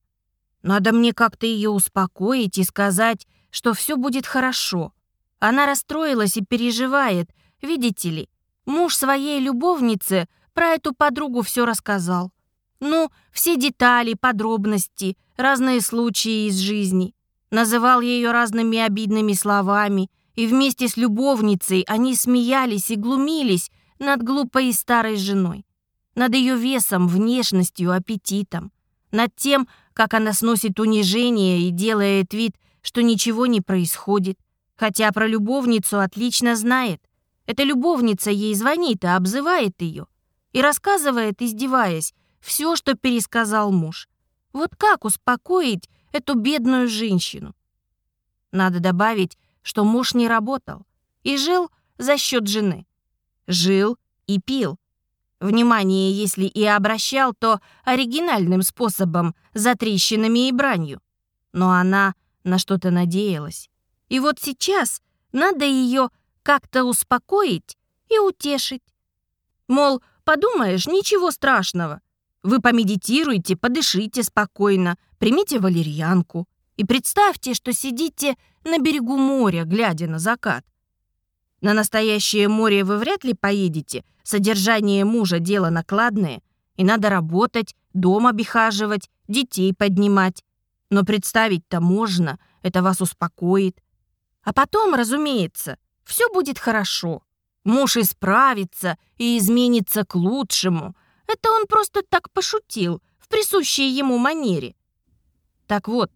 Надо мне как-то ее успокоить и сказать, что все будет хорошо. Она расстроилась и переживает. Видите ли, муж своей любовнице про эту подругу все рассказал. Ну, все детали, подробности, разные случаи из жизни. Называл ее разными обидными словами, и вместе с любовницей они смеялись и глумились над глупой старой женой над ее весом, внешностью, аппетитом, над тем, как она сносит унижение и делает вид, что ничего не происходит, хотя про любовницу отлично знает. Эта любовница ей звонит и обзывает ее, и рассказывает, издеваясь, все, что пересказал муж. Вот как успокоить эту бедную женщину? Надо добавить, что муж не работал и жил за счет жены. Жил и пил, Внимание, если и обращал, то оригинальным способом, за трещинами и бранью. Но она на что-то надеялась. И вот сейчас надо ее как-то успокоить и утешить. Мол, подумаешь, ничего страшного. Вы помедитируйте, подышите спокойно, примите валерьянку и представьте, что сидите на берегу моря, глядя на закат. На настоящее море вы вряд ли поедете. Содержание мужа – дело накладное. И надо работать, дом обихаживать, детей поднимать. Но представить-то можно, это вас успокоит. А потом, разумеется, все будет хорошо. Муж исправится и изменится к лучшему. Это он просто так пошутил, в присущей ему манере. Так вот,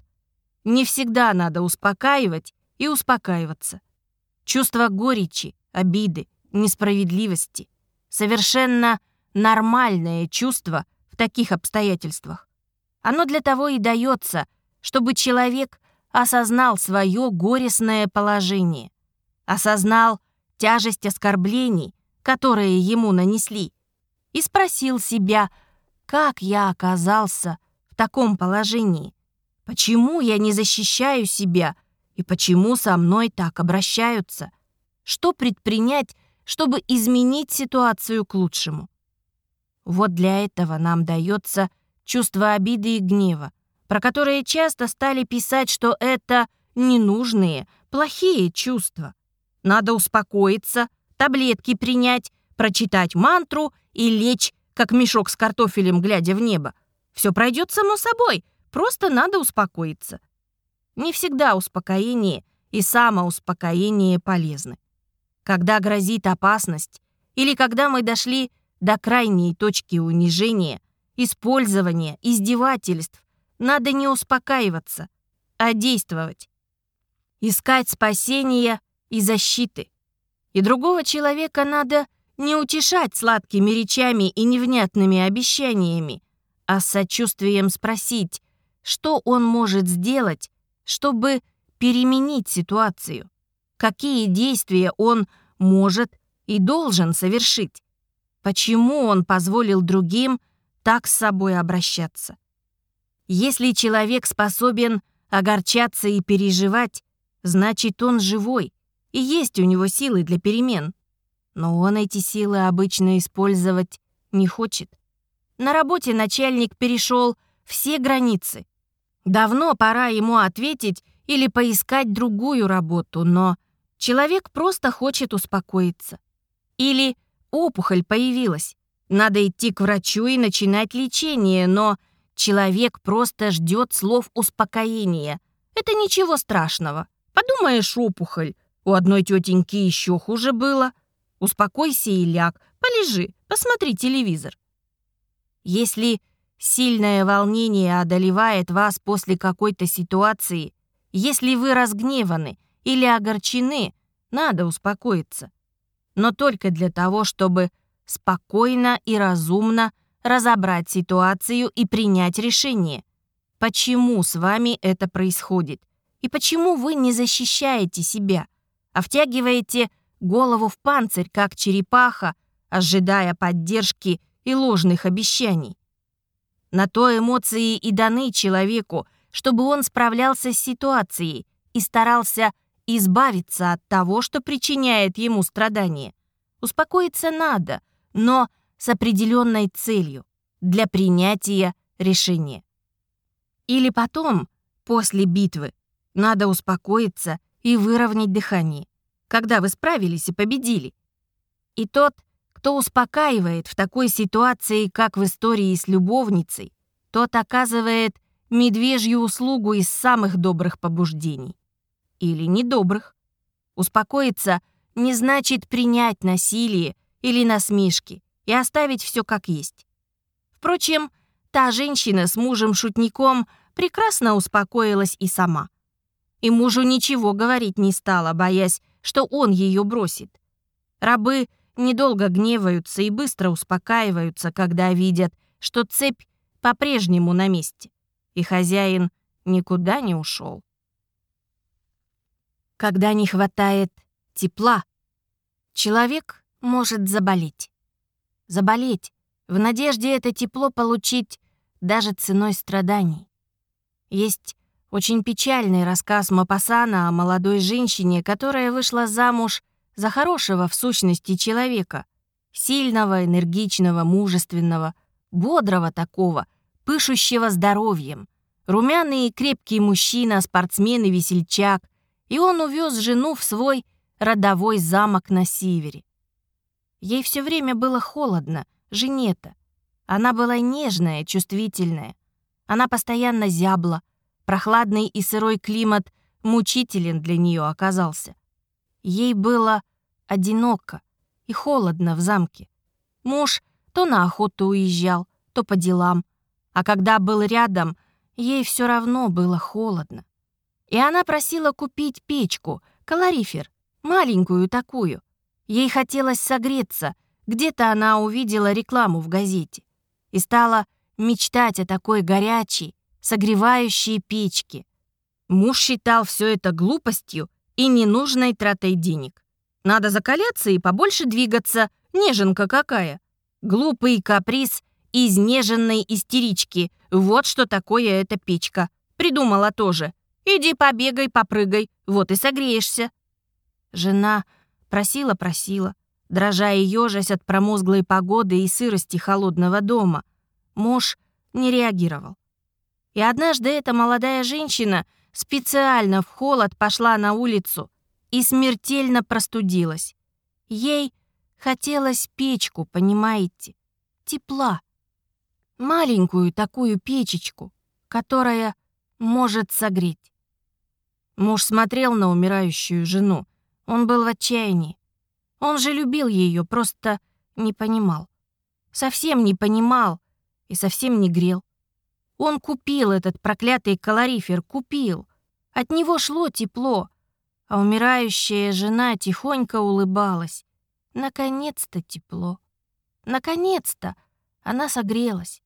не всегда надо успокаивать и успокаиваться. Чувство горечи, обиды, несправедливости. Совершенно нормальное чувство в таких обстоятельствах. Оно для того и дается, чтобы человек осознал свое горестное положение, осознал тяжесть оскорблений, которые ему нанесли, и спросил себя, как я оказался в таком положении, почему я не защищаю себя и почему со мной так обращаются? Что предпринять, чтобы изменить ситуацию к лучшему? Вот для этого нам дается чувство обиды и гнева, про которые часто стали писать, что это ненужные, плохие чувства. Надо успокоиться, таблетки принять, прочитать мантру и лечь, как мешок с картофелем, глядя в небо. Все пройдет само собой, просто надо успокоиться. Не всегда успокоение и самоуспокоение полезны. Когда грозит опасность или когда мы дошли до крайней точки унижения, использования, издевательств, надо не успокаиваться, а действовать. Искать спасения и защиты. И другого человека надо не утешать сладкими речами и невнятными обещаниями, а с сочувствием спросить, что он может сделать, чтобы переменить ситуацию? Какие действия он может и должен совершить? Почему он позволил другим так с собой обращаться? Если человек способен огорчаться и переживать, значит, он живой, и есть у него силы для перемен. Но он эти силы обычно использовать не хочет. На работе начальник перешел все границы. Давно пора ему ответить или поискать другую работу, но человек просто хочет успокоиться. Или опухоль появилась. Надо идти к врачу и начинать лечение, но человек просто ждет слов успокоения. Это ничего страшного. Подумаешь, опухоль. У одной тетеньки еще хуже было. Успокойся и ляг, полежи, посмотри телевизор. Если сильное волнение одолевает вас после какой-то ситуации, если вы разгневаны или огорчены, надо успокоиться. Но только для того, чтобы спокойно и разумно разобрать ситуацию и принять решение. Почему с вами это происходит? И почему вы не защищаете себя, а втягиваете голову в панцирь, как черепаха, ожидая поддержки и ложных обещаний? На то эмоции и даны человеку, чтобы он справлялся с ситуацией и старался избавиться от того, что причиняет ему страдания. Успокоиться надо, но с определенной целью для принятия решения. Или потом, после битвы, надо успокоиться и выровнять дыхание, когда вы справились и победили. И тот, кто успокаивает в такой ситуации, как в истории с любовницей, тот оказывает медвежью услугу из самых добрых побуждений. Или недобрых. Успокоиться не значит принять насилие или насмешки и оставить все как есть. Впрочем, та женщина с мужем-шутником прекрасно успокоилась и сама. И мужу ничего говорить не стала, боясь, что он ее бросит. Рабы недолго гневаются и быстро успокаиваются, когда видят, что цепь по-прежнему на месте, и хозяин никуда не ушел. Когда не хватает тепла, человек может заболеть заболеть, в надежде это тепло получить даже ценой страданий. Есть очень печальный рассказ Мапасана о молодой женщине, которая вышла замуж за хорошего в сущности человека, сильного, энергичного, мужественного, бодрого такого, пышущего здоровьем, румяный и крепкий мужчина, спортсмен и весельчак, и он увез жену в свой родовой замок на севере. Ей все время было холодно, жене-то. Она была нежная, чувствительная. Она постоянно зябла. Прохладный и сырой климат мучителен для нее оказался. Ей было одиноко и холодно в замке. Муж то на охоту уезжал, то по делам. А когда был рядом, ей все равно было холодно. И она просила купить печку, калорифер, маленькую такую — Ей хотелось согреться. Где-то она увидела рекламу в газете и стала мечтать о такой горячей, согревающей печке. Муж считал все это глупостью и ненужной тратой денег. Надо закаляться и побольше двигаться, неженка какая. Глупый каприз изнеженной истерички. Вот что такое эта печка. Придумала тоже. Иди побегай, попрыгай, вот и согреешься. Жена Просила-просила, дрожа и ежась от промозглой погоды и сырости холодного дома. Муж не реагировал. И однажды эта молодая женщина специально в холод пошла на улицу и смертельно простудилась. Ей хотелось печку, понимаете, тепла. Маленькую такую печечку, которая может согреть. Муж смотрел на умирающую жену, он был в отчаянии. Он же любил ее, просто не понимал. Совсем не понимал и совсем не грел. Он купил этот проклятый калорифер, купил. От него шло тепло, а умирающая жена тихонько улыбалась. Наконец-то тепло. Наконец-то она согрелась.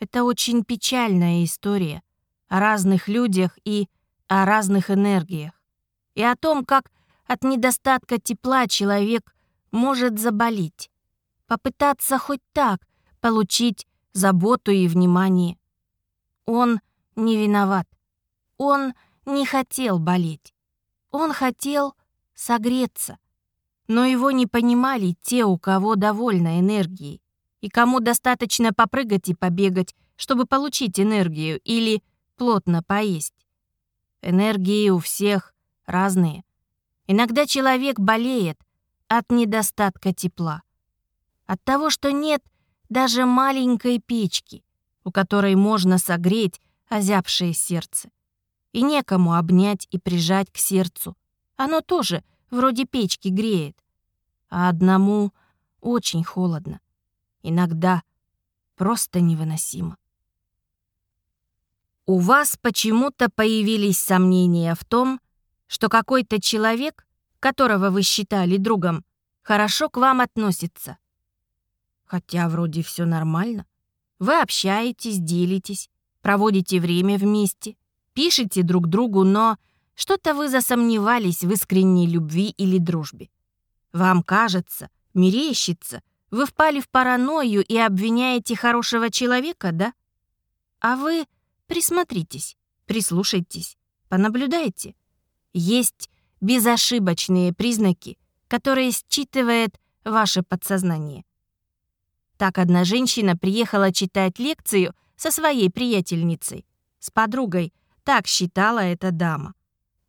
Это очень печальная история о разных людях и о разных энергиях и о том, как от недостатка тепла человек может заболеть. Попытаться хоть так получить заботу и внимание. Он не виноват. Он не хотел болеть. Он хотел согреться. Но его не понимали те, у кого довольно энергии, и кому достаточно попрыгать и побегать, чтобы получить энергию или плотно поесть. Энергии у всех разные. Иногда человек болеет от недостатка тепла. От того, что нет даже маленькой печки, у которой можно согреть озябшее сердце. И некому обнять и прижать к сердцу. Оно тоже вроде печки греет. А одному очень холодно. Иногда просто невыносимо. У вас почему-то появились сомнения в том, что какой-то человек, которого вы считали другом, хорошо к вам относится. Хотя вроде все нормально. Вы общаетесь, делитесь, проводите время вместе, пишете друг другу, но что-то вы засомневались в искренней любви или дружбе. Вам кажется, мерещится, вы впали в паранойю и обвиняете хорошего человека, да? А вы присмотритесь, прислушайтесь, понаблюдайте. Есть безошибочные признаки, которые считывает ваше подсознание. Так одна женщина приехала читать лекцию со своей приятельницей, с подругой, так считала эта дама.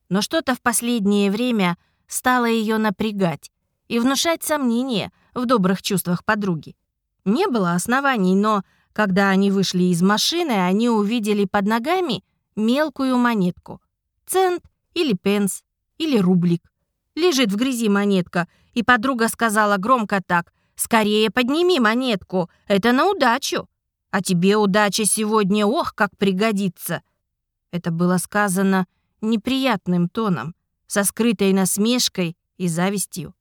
Но что-то в последнее время стало ее напрягать и внушать сомнения в добрых чувствах подруги. Не было оснований, но когда они вышли из машины, они увидели под ногами мелкую монетку. Цент или пенс, или рублик. Лежит в грязи монетка, и подруга сказала громко так — Скорее подними монетку, это на удачу. А тебе удача сегодня, ох, как пригодится. Это было сказано неприятным тоном, со скрытой насмешкой и завистью.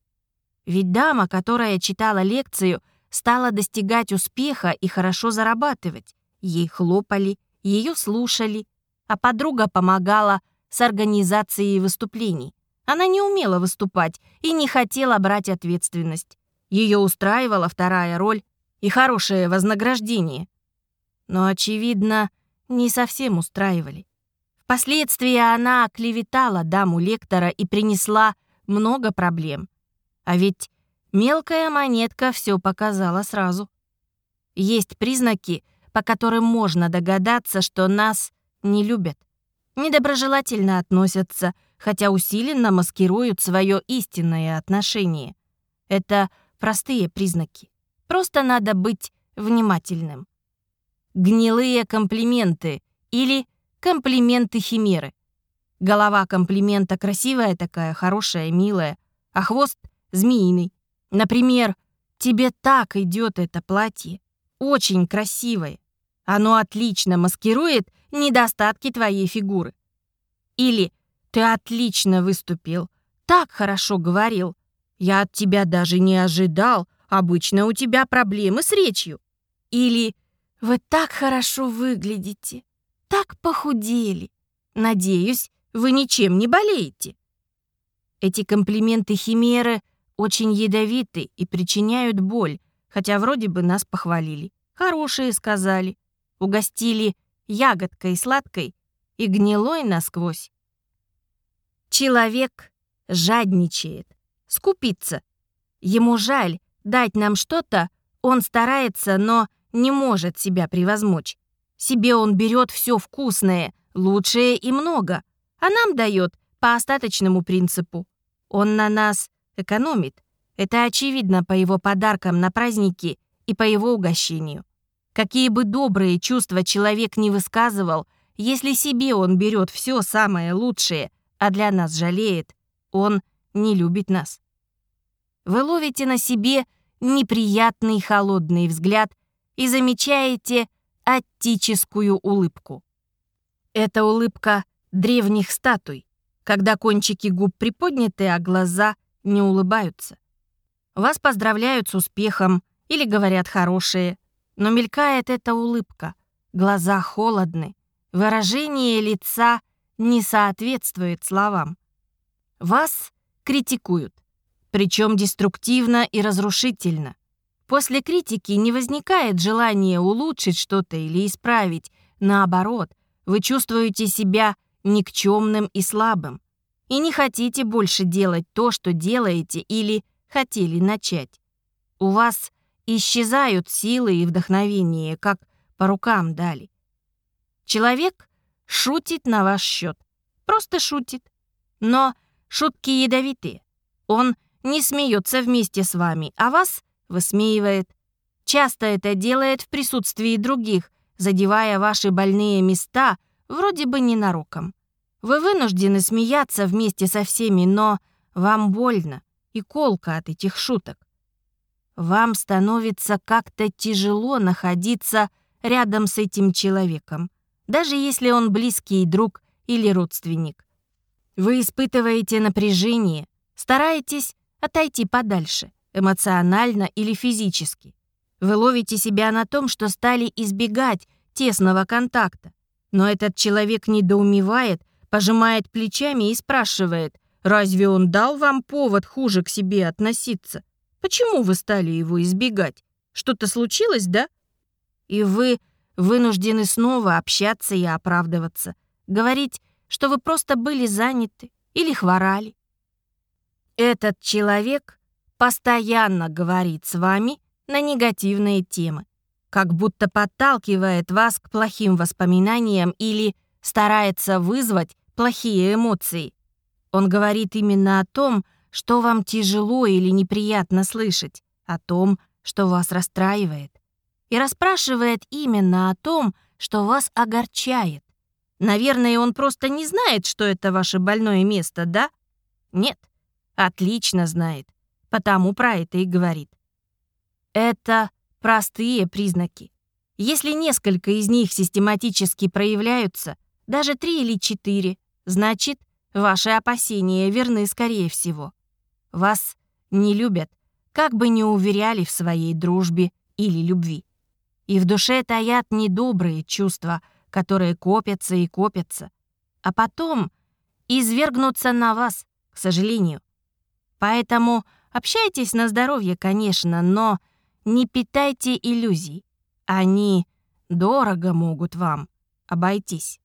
Ведь дама, которая читала лекцию, стала достигать успеха и хорошо зарабатывать. Ей хлопали, ее слушали, а подруга помогала с организацией выступлений. Она не умела выступать и не хотела брать ответственность. Ее устраивала вторая роль и хорошее вознаграждение. Но, очевидно, не совсем устраивали. Впоследствии она оклеветала даму лектора и принесла много проблем. А ведь мелкая монетка все показала сразу. Есть признаки, по которым можно догадаться, что нас не любят. Недоброжелательно относятся, хотя усиленно маскируют свое истинное отношение. Это Простые признаки. Просто надо быть внимательным. Гнилые комплименты или комплименты-химеры. Голова комплимента красивая такая, хорошая, милая, а хвост змеиный. Например, «Тебе так идет это платье, очень красивое. Оно отлично маскирует недостатки твоей фигуры». Или «Ты отлично выступил, так хорошо говорил, я от тебя даже не ожидал. Обычно у тебя проблемы с речью. Или «Вы так хорошо выглядите, так похудели. Надеюсь, вы ничем не болеете». Эти комплименты химеры очень ядовиты и причиняют боль, хотя вроде бы нас похвалили. Хорошие сказали. Угостили ягодкой сладкой и гнилой насквозь. Человек жадничает скупиться. Ему жаль дать нам что-то, он старается, но не может себя превозмочь. Себе он берет все вкусное, лучшее и много, а нам дает по остаточному принципу. Он на нас экономит. Это очевидно по его подаркам на праздники и по его угощению. Какие бы добрые чувства человек не высказывал, если себе он берет все самое лучшее, а для нас жалеет, он не любит нас. Вы ловите на себе неприятный холодный взгляд и замечаете аттическую улыбку. Это улыбка древних статуй, когда кончики губ приподняты, а глаза не улыбаются. Вас поздравляют с успехом или говорят хорошие, но мелькает эта улыбка, глаза холодны, выражение лица не соответствует словам. Вас критикуют причем деструктивно и разрушительно. После критики не возникает желания улучшить что-то или исправить, Наоборот, вы чувствуете себя никчемным и слабым. И не хотите больше делать то, что делаете или хотели начать. У вас исчезают силы и вдохновение, как по рукам дали. Человек шутит на ваш счет. Просто шутит. Но шутки ядовитые. Он не смеется вместе с вами, а вас высмеивает. Часто это делает в присутствии других, задевая ваши больные места вроде бы ненароком. Вы вынуждены смеяться вместе со всеми, но вам больно и колко от этих шуток. Вам становится как-то тяжело находиться рядом с этим человеком, даже если он близкий друг или родственник. Вы испытываете напряжение, стараетесь отойти подальше, эмоционально или физически. Вы ловите себя на том, что стали избегать тесного контакта. Но этот человек недоумевает, пожимает плечами и спрашивает, разве он дал вам повод хуже к себе относиться? Почему вы стали его избегать? Что-то случилось, да? И вы вынуждены снова общаться и оправдываться, говорить, что вы просто были заняты или хворали. Этот человек постоянно говорит с вами на негативные темы, как будто подталкивает вас к плохим воспоминаниям или старается вызвать плохие эмоции. Он говорит именно о том, что вам тяжело или неприятно слышать, о том, что вас расстраивает. И расспрашивает именно о том, что вас огорчает. Наверное, он просто не знает, что это ваше больное место, да? Нет, отлично знает, потому про это и говорит. Это простые признаки. Если несколько из них систематически проявляются, даже три или четыре, значит, ваши опасения верны скорее всего. Вас не любят, как бы ни уверяли в своей дружбе или любви. И в душе таят недобрые чувства, которые копятся и копятся, а потом извергнутся на вас, к сожалению. Поэтому общайтесь на здоровье, конечно, но не питайте иллюзий. Они дорого могут вам обойтись.